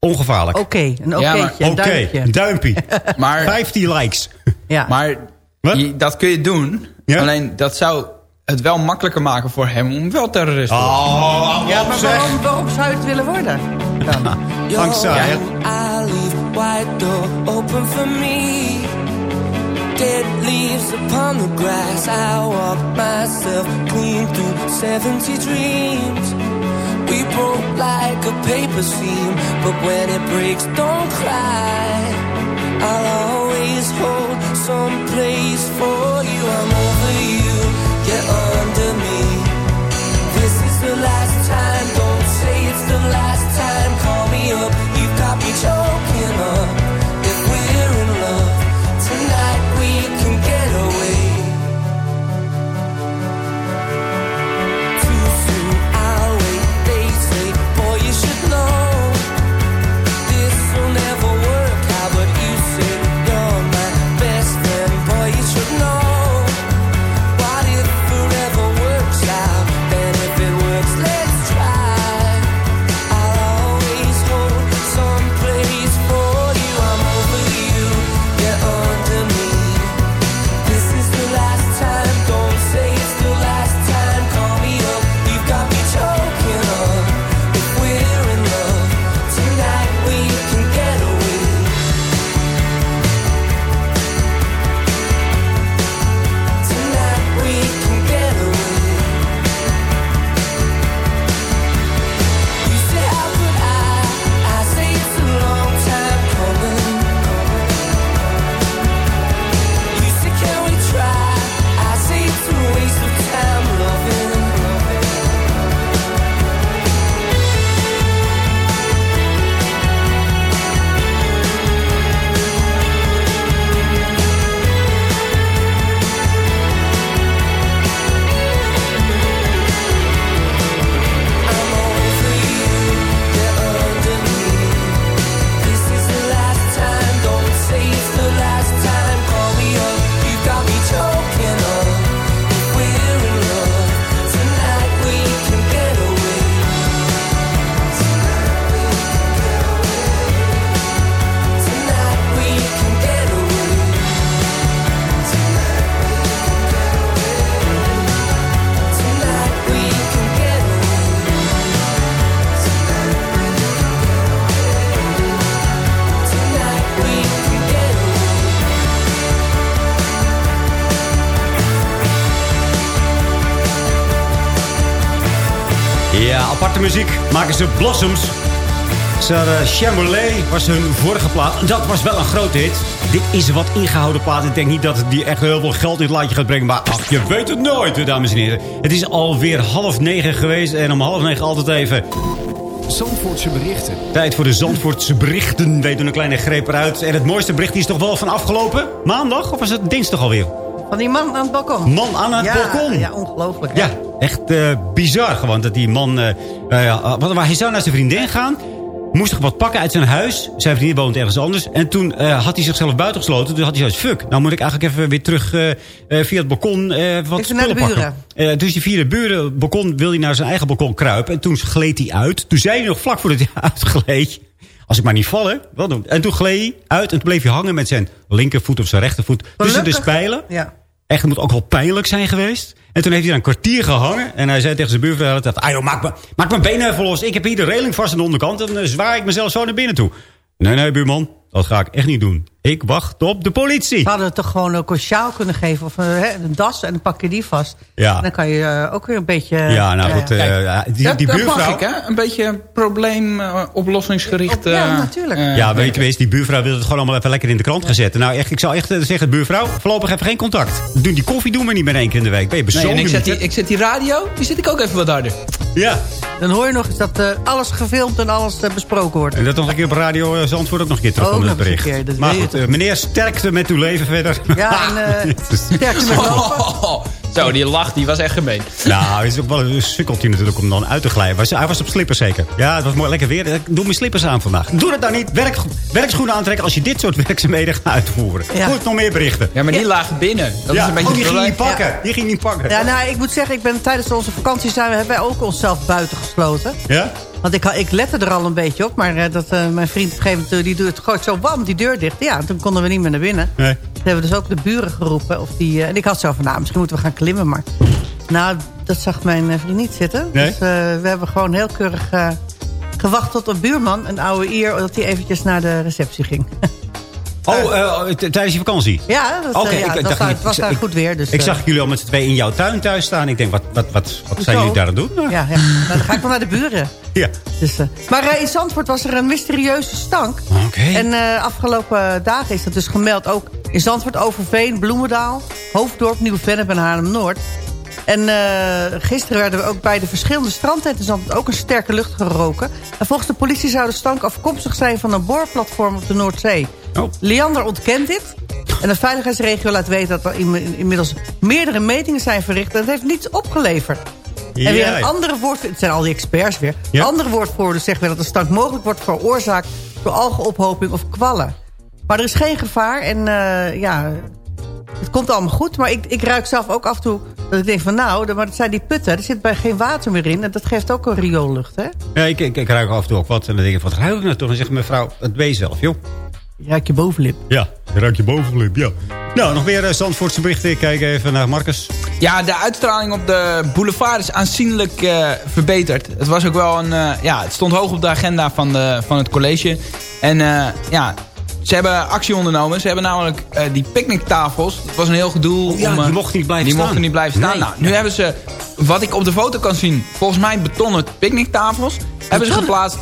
Ongevaarlijk. Oké, een Ja, okéetje, maar- een Oké, duimpje. een duimpje. Maar, 15 likes. Ja. maar je- dat kun je doen. Ja? Alleen dat zou het wel makkelijker maken voor hem om wel terrorist te worden. Oh, ja, maar waarom, waarom zou je het willen worden? Dan? <laughs> Angst aan, hè? I leave wide door open for me. Dead leaves upon the grass. I walk myself clean through 70 dreams. We broke like a paper seam, but when it breaks, don't cry. I'll always hold some place for you. I'm over you, time, don't say it's the last muziek maken ze Blossoms. Sarah Chamberlain was hun vorige plaat. Dat was wel een grote hit. Dit is een wat ingehouden plaat. Ik denk niet dat het die echt heel veel geld in het laadje gaat brengen. Maar ach, je weet het nooit, dames en heren. Het is alweer half negen geweest. En om half negen altijd even... Zandvoortse berichten. Tijd voor de Zandvoortse berichten. Wij doen een kleine greep eruit. En het mooiste bericht is toch wel van afgelopen maandag? Of was het dinsdag alweer? Van die man aan het balkon. Man aan het ja, balkon. Ja, ongelooflijk. hè? Ja, echt eh, bizar gewoon dat die man... eh, wat- waar hij zou naar zijn vriendin gaan. Moest nog wat pakken uit zijn huis. Zijn vriendin woont ergens anders. En toen had hij zichzelf buitengesloten. Toen had hij zoiets fuck. Nou moet ik eigenlijk even weer terug via het balkon wat Even spullen pakken. dus die via de buren balkon wil hij naar zijn eigen balkon kruipen. En toen gleed hij uit. Toen zei hij nog vlak voordat hij <laughs> uitgleed. Als ik maar niet val, hè. Wat doen? En toen gleed hij uit. En toen bleef hij hangen met zijn linkervoet of zijn rechtervoet. Tussen de Gelukkig. spijlen. Ja. Echt, het moet ook wel pijnlijk zijn geweest. En toen heeft hij daar een kwartier gehangen. En hij zei tegen zijn buurvrouw... dat, Ah joh, maak, maak mijn benen even los. Ik heb hier de reling vast aan de onderkant. En dan eh, zwaai ik mezelf zo naar binnen toe. Nee, nee, buurman. Dat ga ik echt niet doen. Ik wacht op de politie. We hadden het toch gewoon ook een sjaal kunnen geven. Of eh, hè, een das en dan pak je die vast. Ja. Dan kan je eh, ook weer een beetje... Ja, nou goed. eh, ja, die, dat, die dat buurvrouw... mag ik, hè? Een beetje probleemoplossingsgericht. Ja, eh, natuurlijk. Ja, weet je, wees, die buurvrouw wil het gewoon allemaal even lekker in de krant gaan zetten. Nou, echt, ik zou echt zeggen, buurvrouw, voorlopig even geen contact. Doen die koffie doen we niet meer één keer in de week. Ben je Nee, en ik zet, die, ik zet die radio, die zet ik ook even wat harder. Ja. Dan hoor je nog eens dat eh, alles gefilmd en alles besproken wordt. En dat nog een keer op radio Zandvoort ook nog een keer terugkomt, eens een bericht. keer, dat maar goed, meneer, sterkte met uw leven verder. Ja, en <laughs> eh, sterkte met lopen. Zo, die lach, die was echt gemeen. Nou, het is ook wel een sukkeltje natuurlijk om dan uit te glijden. Was- Hij was op slippers zeker. Ja, het was mooi lekker weer. Ik Doe mijn slippers aan vandaag. Doe het nou niet. Werk, werkschoenen aantrekken als je dit soort <laughs> werkzaamheden gaat uitvoeren. Ja. Goed, nog meer berichten. Ja, maar die lagen binnen. Dat ja, is een beetje oh, die ging niet pakken. Die ging niet pakken. Ja, nou, ik moet zeggen, ik ben, tijdens onze vakantie zijn we, hebben wij ook onszelf buiten gesloten. Ja? Want ik, ik lette er al een beetje op. Maar eh, dat, eh, mijn vriend op een gegeven moment, die doet gooit zo bam, die deur dicht. Ja, toen konden we niet meer naar binnen. Nee. Toen hebben we dus ook de buren geroepen. Of die, eh, en ik had zo van, nou, misschien moeten we gaan klimmen. Maar nou, dat zag mijn eh, vriend niet zitten. Nee? Dus eh, we hebben gewoon heel keurig eh, gewacht tot een buurman, een oude Ier... dat hij eventjes naar de receptie ging. <laughs> Oh, eh, t- tijdens je vakantie? ja, dat, Oké, eh, ja, ik het was, dacht daar, was goed weer. Dus, Ik eh, zag jullie al met z'n tweeën in jouw tuin thuis staan. Ik denk, wat, wat, wat, wat zijn jullie daar aan het doen? Ja, ja. <laughs> Dan ga ik wel naar de buren. Ja. Dus, eh, maar eh, in Zandvoort was er een mysterieuze stank. Oké. En eh, afgelopen dagen is dat dus gemeld ook in Zandvoort, Overveen, Bloemendaal, Hoofddorp, Nieuw-Vennep en Haarlem-Noord. En eh, gisteren werden we ook bij de verschillende strandtenten in Zandvoort ook een sterke lucht geroken. En volgens de politie zou de stank afkomstig zijn van een boorplatform op de Noordzee. Oh. Liander ontkent dit. En de veiligheidsregio laat weten dat er in- inmiddels meerdere metingen zijn verricht. En het heeft niets opgeleverd. En weer een andere woord, het zijn al die experts weer. Ja. Andere woordvoerder zegt weer dat de stank mogelijk wordt veroorzaakt door algeophoping of kwallen. Maar er is geen gevaar en eh, ja, het komt allemaal goed. Maar ik, ik ruik zelf ook af en toe dat ik denk van nou, maar dat zijn die putten, er zit bij geen water meer in. En dat geeft ook een rioollucht, hè? Ja, ik, ik, ik ruik af en toe ook wat. En dan denk ik, wat ruik ik nou toch? Dan zegt mevrouw, het weet je zelf, joh. Je ruikt je bovenlip. Ja, je ruikt je bovenlip, ja. Nou, nog meer uh, Zandvoortse berichten. Ik kijk even naar Marcus. Ja, de uitstraling op de boulevard is aanzienlijk eh, verbeterd. Het was ook wel een... eh, ja, het stond hoog op de agenda van, de, van het college. En eh, ja, ze hebben actie ondernomen. Ze hebben namelijk eh, die picknicktafels. Het was een heel gedoe. Oh ja, om, eh, die mochten niet blijven die staan. mochten niet blijven staan. Nee. Nou, nu hebben ze, wat ik op de foto kan zien... volgens mij betonnen picknicktafels. Hebben ze geplaatst.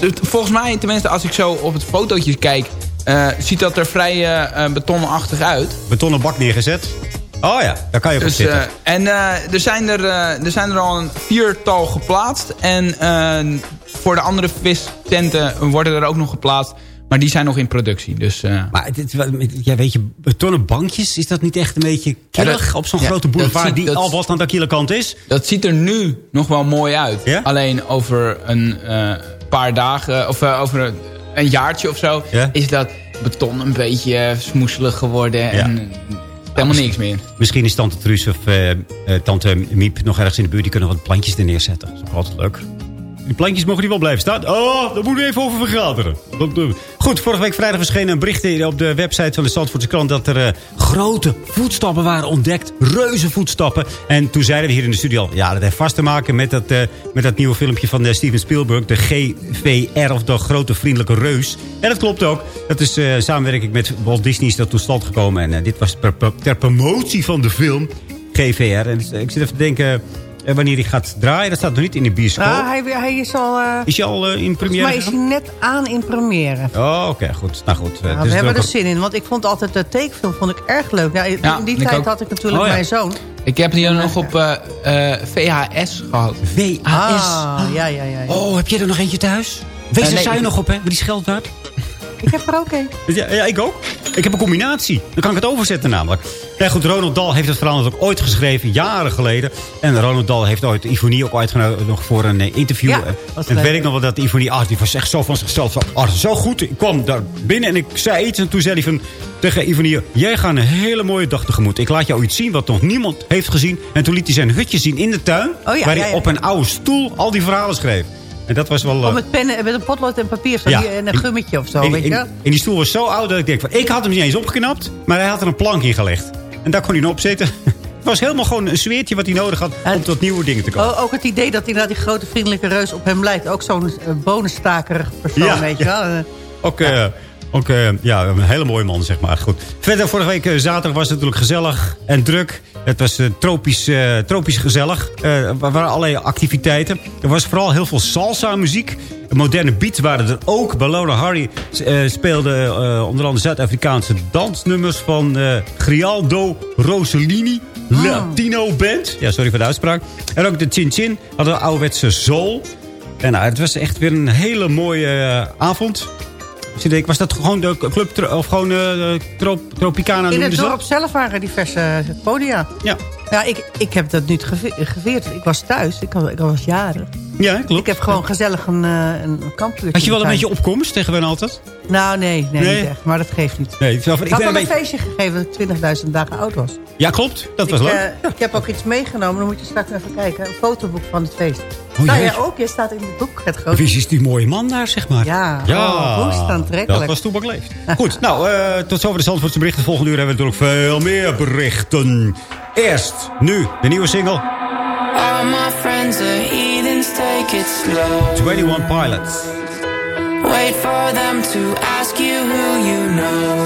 Het- Volgens mij, tenminste als ik zo op het fotootje kijk... eh, ziet dat er vrij eh, betonachtig uit. Betonnen bak neergezet. Oh ja, daar kan je op Dus, zitten. en er, zijn er, er zijn er al een viertal geplaatst. En voor de andere vistenten worden er ook nog geplaatst. Maar die zijn nog in productie. Dus, maar wel- ja, weet je, betonnen bankjes, is dat niet echt een beetje killig Ja, op zo'n ja, grote boulevard ziet- die dat- al wat aan de kille kant is? dat ziet er nu nog wel mooi uit. Ja? Alleen over een paar dagen, of over een, jaartje of zo... Ja? is dat beton een beetje eh, smoeselig geworden. En eh, helemaal niks meer. Misschien is tante Truus of eh, tante Miep nog ergens in de buurt. Die kunnen wat plantjes er neerzetten. Dat is ook altijd leuk. Die plantjes mogen die wel blijven staan. Oh, daar moeten we even over vergaderen. We. Goed, vorige week vrijdag verscheen een bericht op de website van de Zandvoortse krant... dat er eh, grote voetstappen waren ontdekt. Reuze voetstappen. En toen zeiden we hier in de studio al... ja, dat heeft vast te maken met dat, eh, met dat nieuwe filmpje van eh, Steven Spielberg. De GVR, of de Grote Vriendelijke Reus. En dat klopt ook. Dat is eh, samenwerking met Walt Disney is dat tot stand gekomen. En eh, dit was per- ter promotie van de film GVR. En ik zit even te denken... eh, wanneer hij gaat draaien. Dat staat nog niet in de bioscoop. Ah, hij, hij is al... eh, Is hij al eh, in première mij is hij net aan in première. Oh, oké, goed. Nou goed. eh, Nou, het we is hebben er zin in. Want ik vond altijd de tekenfilm vond ik erg leuk. Ja, in Ja, die tijd ook. had ik natuurlijk Oh, ja. mijn zoon. Ik heb die nog op eh, eh, VHS gehad. VHS. Ah, ja, ja, ja. ja. Oh, heb je er nog eentje thuis? Wees Eh, er nee, zuinig ik- op, hè? Met die scheldwaard. Ik heb er ook een. Ja, ja, ik ook. Ik heb een combinatie. Dan kan ik het overzetten namelijk. Ja, goed, Ronald Dahl heeft het verhaal natuurlijk ooit geschreven, jaren geleden. En Ronald Dahl heeft ooit Ivonie ook uitgenodigd voor een eh, interview. Ja, En was en weet ik nog wel dat Ivonie, ah, die was echt zo van zichzelf. Zo, ah, zo goed. Ik kwam daar binnen en ik zei iets. En toen zei hij van, tegen Ivonie, jij gaat een hele mooie dag tegemoet. Ik laat jou iets zien wat nog niemand heeft gezien. En toen liet hij zijn hutje zien in de tuin. Oh ja, waar hij ja. op een oude stoel al die verhalen schreef. En dat was wel... eh, met pennen, met een potlood en papier zo, Ja. die- en een gummetje of zo, en, weet je en- en die stoel was zo oud dat ik denk van... Ik had hem niet eens opgeknapt, maar hij had er een plank in gelegd. En daar kon hij nou op zitten. <laughs> Het was helemaal gewoon een zweertje wat hij nodig had om tot nieuwe dingen te komen. Ook het idee dat inderdaad die grote vriendelijke reus op hem lijkt. Ook zo'n uh, bonenstakerig persoon, Ja, weet je ja. wel. Eh, Ook, eh, ook eh, ja, een hele mooie man, zeg maar. Goed. Verder, vorige week eh, zaterdag was het natuurlijk gezellig en druk. Het was eh, tropisch, tropisch gezellig. Er waren allerlei activiteiten. Er was vooral heel veel salsa-muziek. Moderne beats waren er ook. Balona Harry speelde onder andere Zuid-Afrikaanse dansnummers... van Grialdo Rossellini, Latino Band. Ja, sorry voor de uitspraak. En ook de Chin Chin hadden ouderwetse soul. En nou, het was echt weer een hele mooie eh, ik was dat gewoon de club of gewoon eh trop, Tropicana? In het ze dat? dorp zelf waren diverse eh, podia. Ja. Ja, ik, ik heb dat niet geve- geveerd. Ik was thuis. Ik was, ik was jaren. Ja, klopt. Ik heb gewoon gezellig een, eh, een kampuurtje. Had je wel een beetje opkomst tegen Wen altijd? Nou, nee, nee, Nee? niet echt. Maar dat geeft niet. Nee, ik, ik Ik ben had een wel een beetje... feestje gegeven dat 20.000 dagen oud was. Ja, klopt. Dat was ik, leuk. eh, ik heb ook iets meegenomen. Dan moet je straks even kijken. Een fotoboek van het feest. Oh, nou ja, ook. Je staat in het boek. Het grote. Wie is die mooie man daar, zeg maar? Ja, ja. oh, aantrekkelijk. Dat was Toebak Leeft. Goed, nou, eh, tot zover de Zandvoortse berichten. Volgende uur hebben we natuurlijk veel meer berichten. Eerst, nu, de nieuwe single. All my friends are take it slow. 21 Pilots. Wait for them to ask you who you know.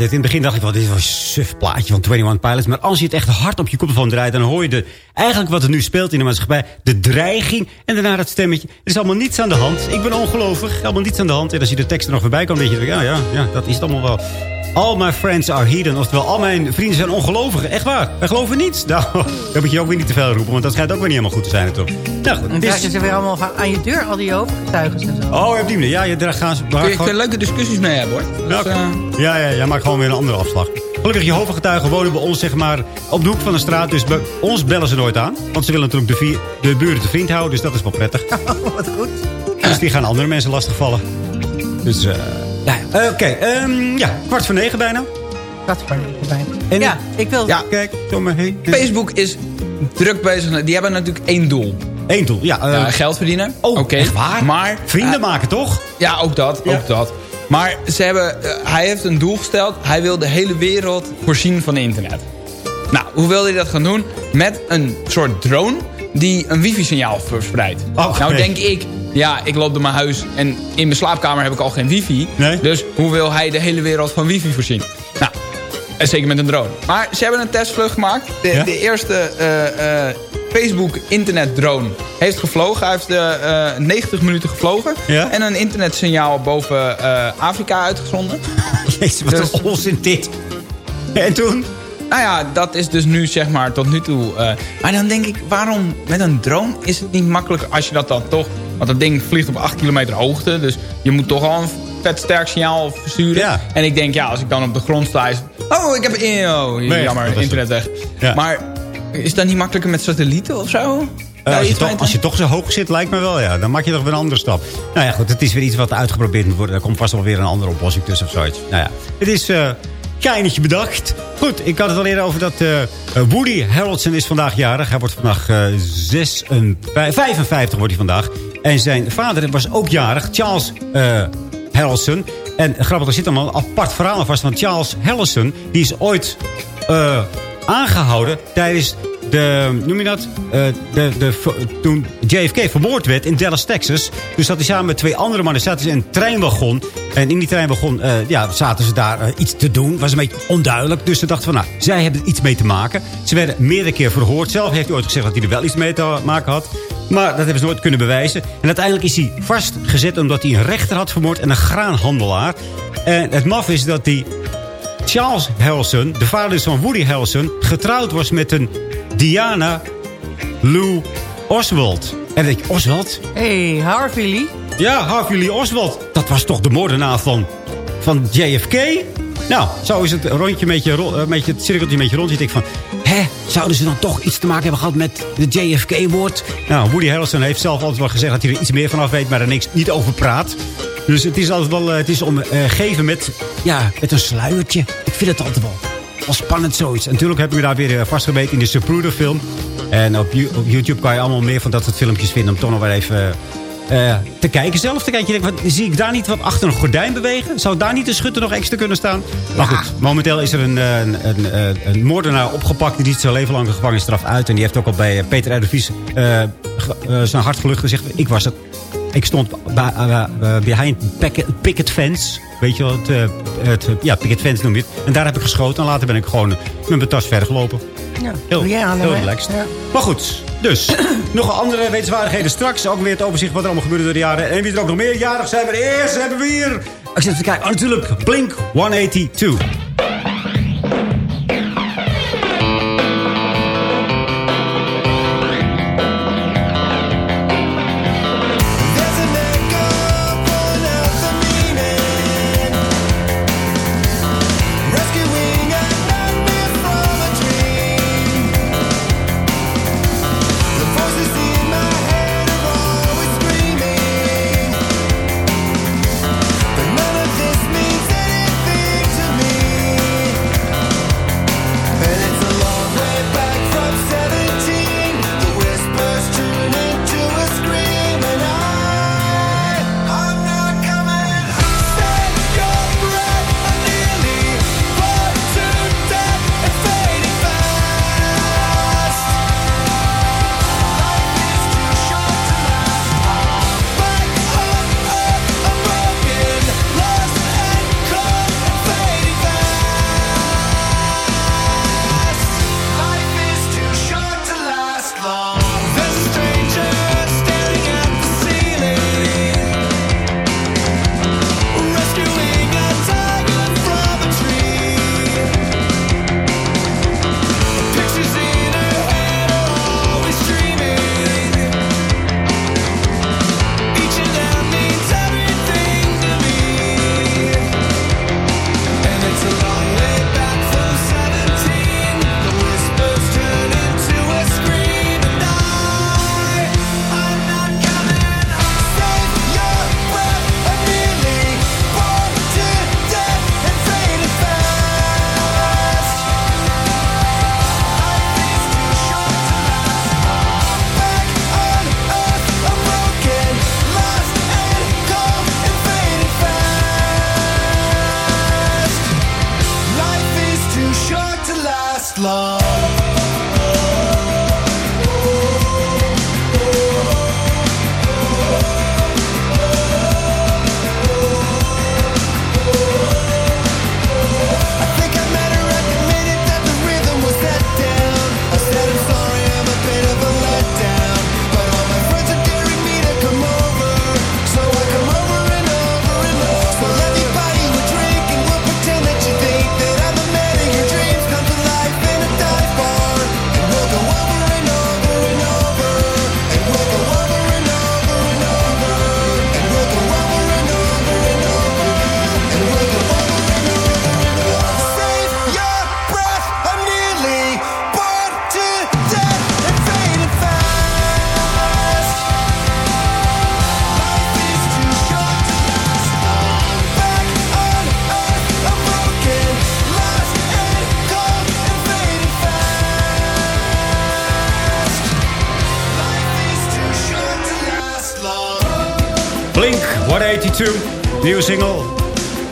In het begin dacht ik, wat dit wel een suf plaatje van 21 Pilots. Maar als je het echt hard op je koptelefoon draait... dan hoor je de, eigenlijk wat er nu speelt in de maatschappij. De dreiging en daarna het stemmetje. Er is allemaal niets aan de hand. Ik ben ongelovig. Allemaal niets aan de hand. En als je de tekst er nog voorbij komt, dan denk je... Ja, ja, ja, dat is het allemaal wel. All my friends are heathen. Oftewel, al mijn vrienden zijn ongelovigen. Echt waar. Wij geloven niets. <laughs> Nou, dan moet je ook weer niet te veel roepen. Want dat schijnt ook weer niet helemaal goed te zijn natuurlijk. Nou goed. Dan krijg je ze weer allemaal aan je deur, al die hoofdgetuigen en zo. Oh, op die manier. Ja, je draagt gaan ze... Kun je, kun je leuke discussies mee hebben hoor. Ja, Dus, eh, ja, ja, ja, maak gewoon weer een andere afslag. Gelukkig, Jehovah getuigen wonen bij ons zeg maar, op de hoek van de straat. Dus bij ons bellen ze nooit aan. Want ze willen natuurlijk de, vier- de buren te vriend houden. Dus dat is wel prettig. Oh, <laughs> wat goed. Dus die gaan andere mensen lastigvallen. Dus, eh ja. Eh, oké. ehm, ja, kwart voor negen bijna. Dat voor bijna. En Ja, ik wil... ja, Kijk, kom maar heen. Facebook is druk bezig. Die hebben natuurlijk één doel. Eén doel, ja. eh, Ja, geld verdienen. oh, Oké. echt waar? Maar, Vrienden maken, toch? Ja, ook dat. Ja. Ook dat. Maar ze hebben, eh, hij heeft een doel gesteld. Hij wil de hele wereld voorzien van internet. Nou, hoe wil hij dat gaan doen? Met een soort drone die een wifi-signaal verspreidt. Oh, nou nee. denk ik, ja, ik loop door mijn huis en in mijn slaapkamer heb ik al geen wifi. Nee. Dus hoe wil hij de hele wereld van wifi voorzien? Nou, en zeker met een drone. Maar ze hebben een testvlucht gemaakt. De, Ja? de eerste eh, eh, Facebook internet drone heeft gevlogen. Hij heeft eh, eh, 90 minuten gevlogen. Ja? En een internetsignaal boven Afrika uitgezonden. <laughs> Jezus, wat Dus- een onzin dit. En toen? Nou ja, dat is dus nu zeg maar tot nu toe. maar dan denk ik, waarom met een drone is het niet makkelijker als je dat dan toch... Want dat ding vliegt op 8 kilometer hoogte. Dus je moet toch al een vet sterk signaal versturen. Ja. En ik denk, ja, als ik dan op de grond sta is... Oh, ik heb... Oh, jammer, internet weg. Ja. Maar is dat niet makkelijker met satellieten of zo? Eh, als, je toch, als je toch zo hoog zit, lijkt me wel, ja. Dan maak je toch weer een andere stap. Nou ja, goed, het is weer iets wat uitgeprobeerd moet worden. Er komt vast wel weer een andere oplossing tussen of zoiets. Nou ja, het is eh kleinetje bedacht. Goed, ik had het al eerder over dat eh, Woody Harrelson is vandaag jarig. Hij wordt vandaag eh, zes en vijf- 55 wordt hij vandaag. En zijn vader was ook jarig, Charles Harrelson. En grappig, er zit allemaal een apart verhaal vast. Want Charles Harrelson, die is ooit eh, aangehouden tijdens noem je dat? Eh, de, de, toen JFK vermoord werd in Dallas, Texas. Dus zat hij samen met twee andere mannen. Zaten ze in een treinwagon. En in die treinwagon eh, ja, zaten ze daar eh, iets te doen. Was een beetje onduidelijk. Dus ze dachten van, nou, zij hebben er iets mee te maken. Ze werden meerdere keer verhoord. Zelf heeft hij ooit gezegd dat hij er wel iets mee te maken had. Maar dat hebben ze nooit kunnen bewijzen. En uiteindelijk is hij vastgezet omdat hij een rechter had vermoord en een graanhandelaar. En het maf is dat hij Charles Harrelson, de vader van Woody Harrelson... getrouwd was met een Diana Lou Oswald. En denk je, Oswald? Hé, hey, Harvey Lee. Ja, Harvey Lee Oswald. Dat was toch de moordenaar van, van JFK? Nou, zo is het rondje een beetje, ro- een beetje, het cirkeltje een beetje rond. Je denkt van, hè, zouden ze dan toch iets te maken hebben gehad met de JFK-moord? Nou, Woody Harrelson heeft zelf altijd wel gezegd dat hij er iets meer van af weet, maar er niks niet over praat. Dus het is altijd wel, eh, het is omgeven met, ja, met een sluiertje. Ik vind het altijd wel, wel spannend zoiets. En natuurlijk heb ik me daar weer eh, vastgebeten in de Zapruder film. En op, op YouTube kan je allemaal meer van dat soort filmpjes vinden om toch nog wel even... eh, te kijken zelf. Te kijken. Je denkt, wat, zie ik daar niet wat achter een gordijn bewegen? Zou daar niet de schutter nog extra kunnen staan? Maar goed, momenteel is er een, eh, een, een, moordenaar opgepakt. Die ziet zijn leven lang de gevangenisstraf uit. En die heeft ook al bij Peter eh, zijn hart gelucht gezegd. Ik was het. Ik stond bij- eh, eh, behind picket, picket fence. Weet je wat? Het, eh, het, ja, picket fence noem je het. En daar heb ik geschoten. En later ben ik gewoon met mijn tas verder gelopen. Ja, Heel, heel relaxed. Ja. Maar goed, dus <clears throat> nog andere wetenswaardigheden straks. Ook weer het overzicht wat er allemaal gebeurde door de jaren. En wie er ook nog meer jarig zijn. Maar eerst hebben we hier... Ik zit even te kijken. Oh, natuurlijk. Blink 182. 182, nieuwe single.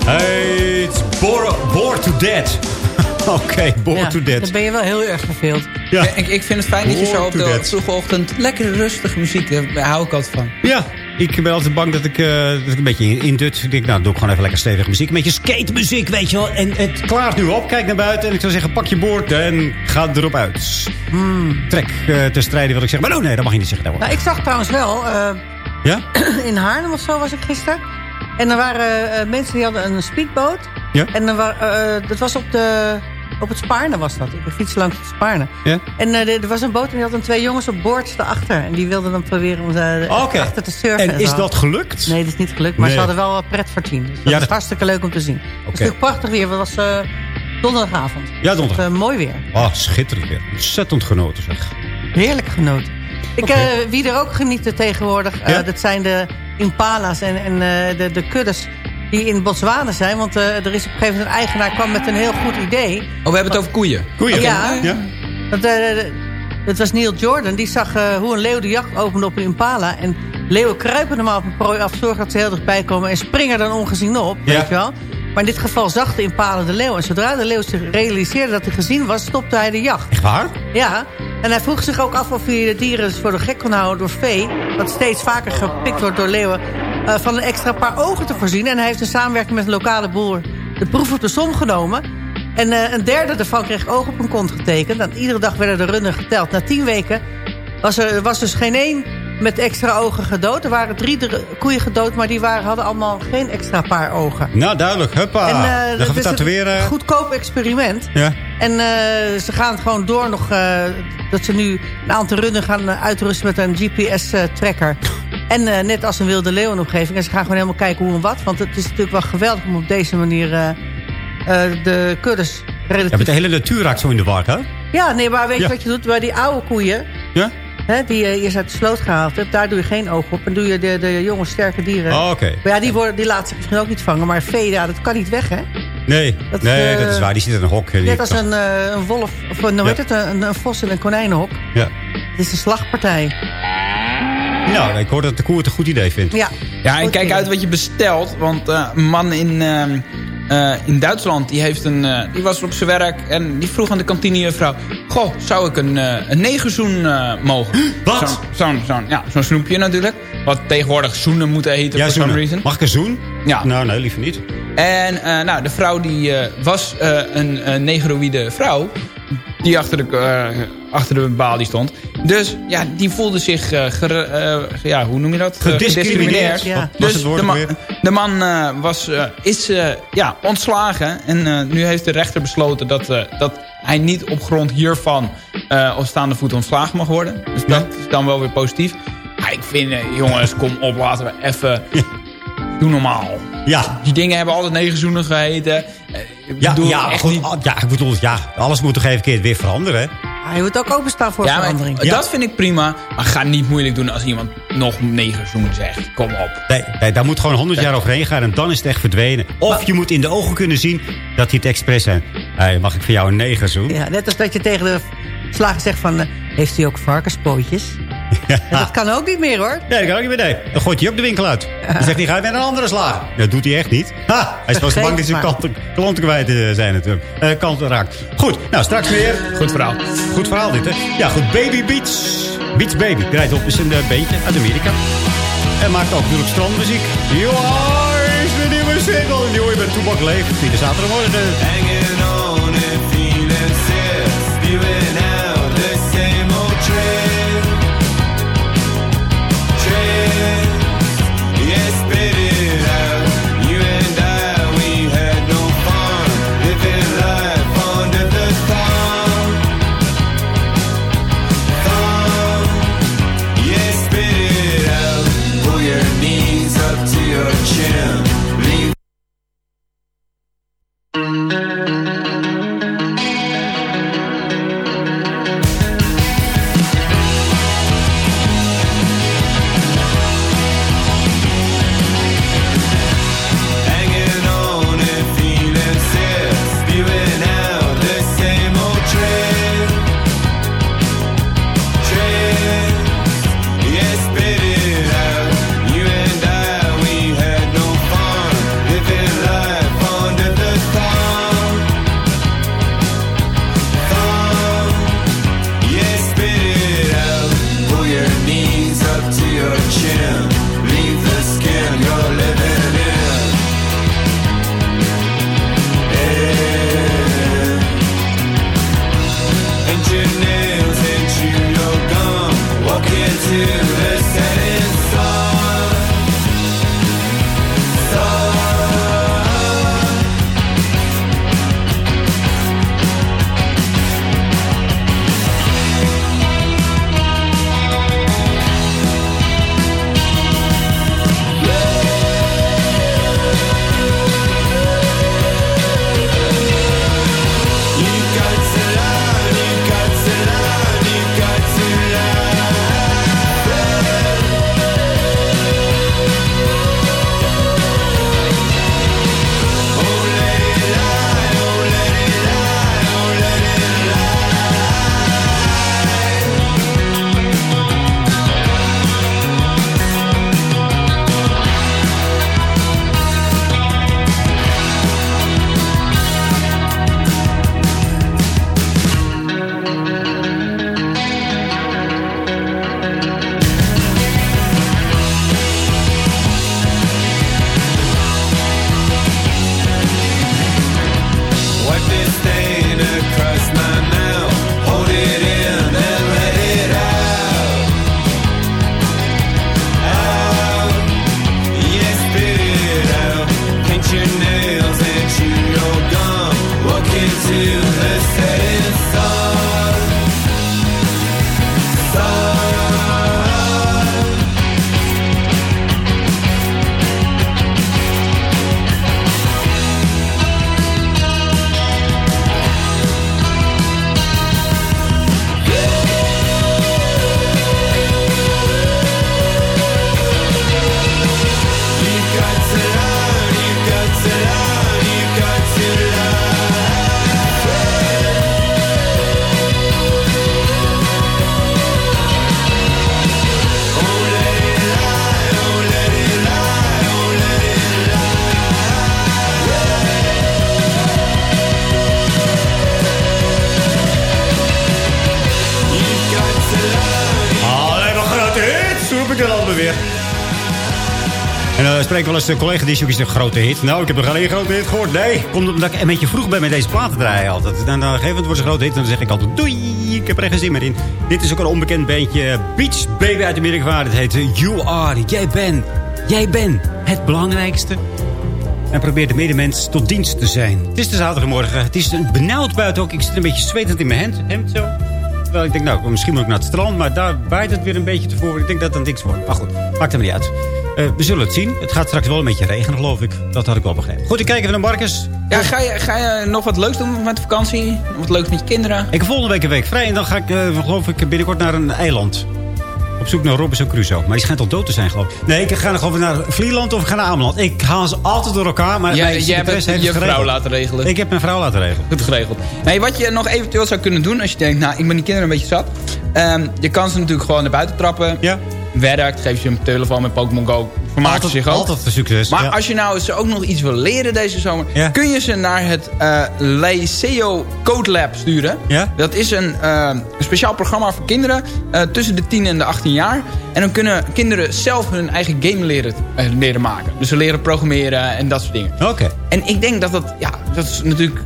Heet Bore, Bore to Dead. <laughs> Oké, Bore Ja, to Dead. Dan ben je wel heel erg verveeld. Ja. Ik, ik vind het fijn dat je zo op de vroege ochtend lekker rustige muziek hebt. Daar hou ik altijd van. Ja, ik ben altijd bang dat ik, eh, dat ik een beetje in- indut. Ik denk, nou, doe ik gewoon even lekker stevige muziek. Een beetje skatemuziek, weet je wel. En het klaart nu op. Kijk naar buiten en ik zou zeggen, pak je boord en ga erop uit. Trek eh te strijden wil ik zeggen. Maar oh nee, dat mag je niet zeggen. Nou, ik zag trouwens wel, eh, Ja? <clears throat> in Haarlem of zo was ik gisteren. En er waren eh, mensen die hadden een speedboot. Ja. En wa- eh, dat was op, de, op het Spaarne was dat. Ik fiets langs het Spaarne. Ja? En eh, er was een boot en die hadden twee jongens op boord erachter. En die wilden dan proberen om Oké. achter te surfen. En is zo. dat gelukt? Nee, dat is niet gelukt. Maar Nee. ze hadden wel pret voor tien. Dus dat Ja, is dat- hartstikke leuk om te zien. Het is natuurlijk prachtig weer. Het was donderdagavond. Ja, donderdag. Mooi weer. Oh, schitterend weer. Ontzettend genoten zeg. Heerlijk genoten. Ik, eh, wie er ook genieten tegenwoordig, eh, Ja? dat zijn de impala's en, en eh, de, de kuddes die in Botswana zijn. Want eh, er is op een gegeven moment een eigenaar kwam met een heel goed idee. Oh, we hebben het over koeien. Koeien? Ja. ja. Dat, eh, dat was Neil Jordan. Die zag eh, hoe een leeuw de jacht opende op een impala. En leeuwen kruipen normaal op een prooi af, zorgen dat ze heel dichtbij komen... en springen dan ongezien op, Ja. weet je wel. Maar in dit geval zag de impala de leeuw. En zodra de leeuw zich realiseerde dat hij gezien was, stopte hij de jacht. Echt waar? Ja, en hij vroeg zich ook af of hij de dieren dus voor de gek kon houden door vee... dat steeds vaker gepikt wordt door leeuwen... eh, van een extra paar ogen te voorzien. En hij heeft in samenwerking met een lokale boer de proef op de som genomen. En eh, een derde ervan kreeg oog op een kont getekend. En iedere dag werden de runnen geteld. Na tien weken was er was dus geen één met extra ogen gedood. Er waren drie dr- koeien gedood, maar die waren, hadden allemaal geen extra paar ogen. Nou, duidelijk. Huppa. En, eh, Dan gaan is een tatoeëren. goedkoop experiment. Ja. En eh, ze gaan gewoon door nog... eh, dat ze nu een aantal runnen gaan uitrusten met een GPS-tracker. en net als een wilde leeuwenomgeving. En ze gaan gewoon helemaal kijken hoe en wat. Want het is natuurlijk wel geweldig om op deze manier... de kuddes Ja, relatief... met de hele natuur raakt zo in de war, hè? Ja, nee, maar weet je Ja. wat je doet? Bij die oude koeien... Ja? Hè, die je eerst uit de sloot gehaald hebt... daar doe je geen oog op. En doe je de, de jonge, sterke dieren... Oh, oké. Maar ja, die, worden, die laten zich misschien ook niet vangen. Maar vee, ja, dat kan niet weg, hè? Nee, Dat, nee eh, dat is waar. Die zit in een hok. Die Net als een, eh, een wolf, of een, hoe heet het, een, een vos in een konijnenhok. Ja. Het is een slagpartij. Nou, ik hoor dat de koe het een goed idee vindt. Ja, Ja, en kijk idee. uit wat je bestelt. Want eh, een man in, eh, in Duitsland, die, heeft een, eh, die was op zijn werk... en die vroeg aan de kantinejuffrouw... Goh, zou ik een, eh een negerzoen mogen? Wat? Zo'n zo'n zo'n- ja, zo'n snoepje natuurlijk. Wat tegenwoordig zoenen moet heten Ja, for some reason. Mag ik een zoen? Ja. Nou, nee, liever niet. En nou, de vrouw die was een, een negroïde vrouw... die achter de, eh, achter de balie stond. Dus ja, die voelde zich, eh, ja, hoe noem je dat? Gediscrimineerd. Ja. Dus het woord de, ma- weer? de man was, is ja, ontslagen. En nu heeft de rechter besloten dat, dat hij niet op grond hiervan... op staande voet ontslagen mag worden. Dus dat is dan wel weer positief. Maar ik vind, jongens, kom op, laten we even... Doe normaal. Ja. Die dingen hebben altijd negen zoenen geheten. Eh, Ik Ja, bedoel, ja, echt goed, niet... ah, ja, ik bedoel, ja, alles moet toch even een keer weer veranderen, je moet ook openstaan voor Ja, maar verandering. Ja. dat vind ik prima. Maar ga niet moeilijk doen als iemand nog negen zoen zegt. Kom op. Nee, nee, daar moet gewoon 100 jaar overheen gaan en dan is het echt verdwenen. Of je moet in de ogen kunnen zien dat die het expres zijn. Hey, mag ik voor jou een neger zoen? Ja, net als dat je tegen de slager zegt van... eh, heeft u ook varkenspootjes? En dat kan ook niet meer, hoor. Nee, dat kan ook niet meer. Nee. Dan gooit hij ook de winkel uit. Dan zegt hij, ga je met een andere slager. Dat doet hij echt niet. Ha, hij is wel bang dat zijn klanten, kwijt eh, zijn natuurlijk. Eh klanten raakt. Goed, nou straks weer. Goed verhaal. Goed verhaal dit, hè? Ja, goed. Baby Beats. Beats Baby. Draait op is een uh, beentje uit Amerika. En maakt ook natuurlijk strandmuziek. Ja, is de nieuwe single. Die hoor je bij Toebak Leef. Iedere zaterdagmorgen. Ik wel eens de collega die zoekt een grote hit. Nou, ik heb nog een grote hit gehoord. Nee, komt omdat ik een beetje vroeg ben met deze platen draaien altijd. Dan op een gegeven moment wordt ze een grote hit. En dan zeg ik altijd, doei, ik heb er geen zin meer in. Dit is ook een onbekend bandje. Beach Baby uit Amerika. Het heet You Are. Jij bent, jij bent het belangrijkste. En probeer de medemens tot dienst te zijn. Het is de zaterdagmorgen. Het is benauwd buiten ook. Ik zit een beetje zwetend in mijn hemd, hemd zo. Terwijl ik denk, nou, misschien moet ik naar het strand. Maar daar waait het weer een beetje tevoren. Ik denk dat het dan niks wordt. Maar goed, maakt hem niet uit. Eh, we zullen het zien. Het gaat straks wel een beetje regenen, geloof ik. Dat had ik wel begrepen. Goed, ik kijk even naar Marcus. Ja, ga je, ga je nog wat leuks doen met de vakantie? Wat leuks met je kinderen? Ik heb volgende week een week vrij. En dan ga ik, eh, geloof ik, binnenkort naar een eiland. Op zoek naar Robinson Crusoe. Maar die schijnt al dood te zijn, geloof ik. Nee, ik ga nog over naar Vlieland of ik ga naar Ameland. Ik haal ze altijd door elkaar. Maar Ja, mijn jij hebt je het vrouw laten regelen. Ik heb mijn vrouw laten regelen. Goed geregeld. Nee, wat je nog eventueel zou kunnen doen als je denkt... nou, ik ben die kinderen een beetje zat. Ehm, je kan ze natuurlijk gewoon naar buiten trappen. Ja. Werkt, geef je een telefoon met Pokémon Go. Vermaken Altijd- zich ook. altijd een succes, Maar ja. als je nou ze ook nog iets wil leren deze zomer... Ja. kun je ze naar het eh Liceo Code Lab sturen. Ja? Dat is een, eh, speciaal programma voor kinderen... eh, tussen de 10 en de 18 jaar. En dan kunnen kinderen zelf hun eigen game leren, leren maken. Dus ze leren programmeren en dat soort dingen. Oké. En ik denk dat dat, ja, dat is natuurlijk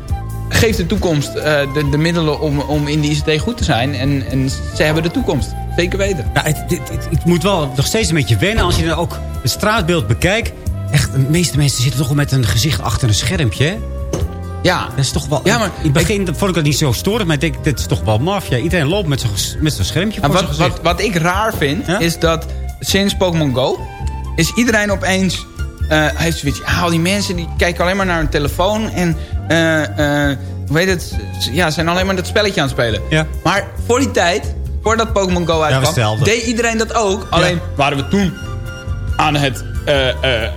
geeft de toekomst de, de middelen om, om in de ICT goed te zijn. En, en ze hebben de toekomst. Zeker weten. Ja, het, het, het- het moet wel nog steeds een beetje wennen. Als je dan ook het straatbeeld bekijkt. Echt, de meeste mensen zitten toch wel met een gezicht achter een schermpje. hè? Ja. Dat is toch wel... Ja, maar- in het begin vond ik dat niet zo storend. Maar ik denk, dit is toch wel mafia. Iedereen loopt met zijn ges- met schermpje voor wat, wat, wat ik raar vind, is dat sinds Pokémon Go... is iedereen opeens... eh heeft zoiets, ja, al die mensen die kijken alleen maar naar hun telefoon... en hoe heet het, ja, zijn alleen maar dat spelletje aan het spelen. Ja. Maar voor die tijd, voordat Pokémon Go uitkwam... deed iedereen dat ook. Alleen waren we toen aan het eh, eh, eh,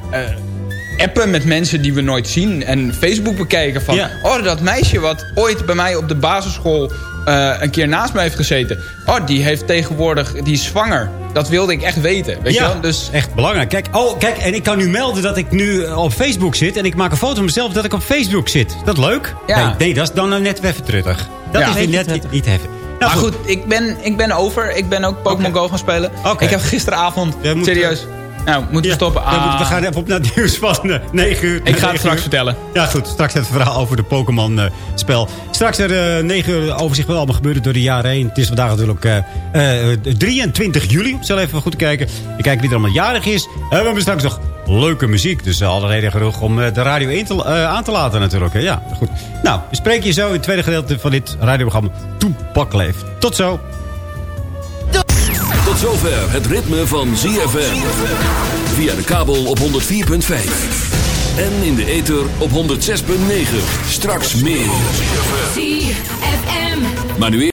appen met mensen die we nooit zien. En Facebook bekijken van... Ja. Oh, dat meisje wat ooit bij mij op de basisschool... eh, een keer naast me heeft gezeten. Oh, die heeft tegenwoordig... Die is zwanger. Dat wilde ik echt weten. Weet je ja, wel? Dus echt belangrijk. Kijk, oh, kijk, en ik kan nu melden dat ik nu op Facebook zit. En ik maak een foto van mezelf dat ik op Facebook zit. Is dat leuk? Ja. Nee, nee, dat is dan net even truttig. Dat Ja. is net niet, niet heffen. Nou, maar goed, ik, ben, ik ben over. Ik ben ook Pokémon Go gaan spelen. Ik heb gisteravond... Moet, serieus... nou, moeten we stoppen? Ja, we- Ah. We gaan even op naar het nieuws van eh, 9 uur. Ik ga het 9 straks uur. vertellen. Ja, goed. Straks het verhaal over de Pokémon-spel. straks er eh 9 uur overzicht wat allemaal gebeurde door de jaren heen. Het is vandaag natuurlijk eh, eh, 23 juli. Om zelf even goed kijken. Ik kijk wie er allemaal jarig is. En we hebben straks nog leuke muziek. Dus alle reden genoeg om eh, de radio in te, eh, aan te laten natuurlijk. hè. Ja, goed. Nou, we spreken je zo in het tweede gedeelte van dit radioprogramma Toepak Leeft. Tot zo. Tot zover het ritme van ZFM. Via de kabel op 104.5. En in de ether op 106.9. Straks meer. ZFM. Maar nu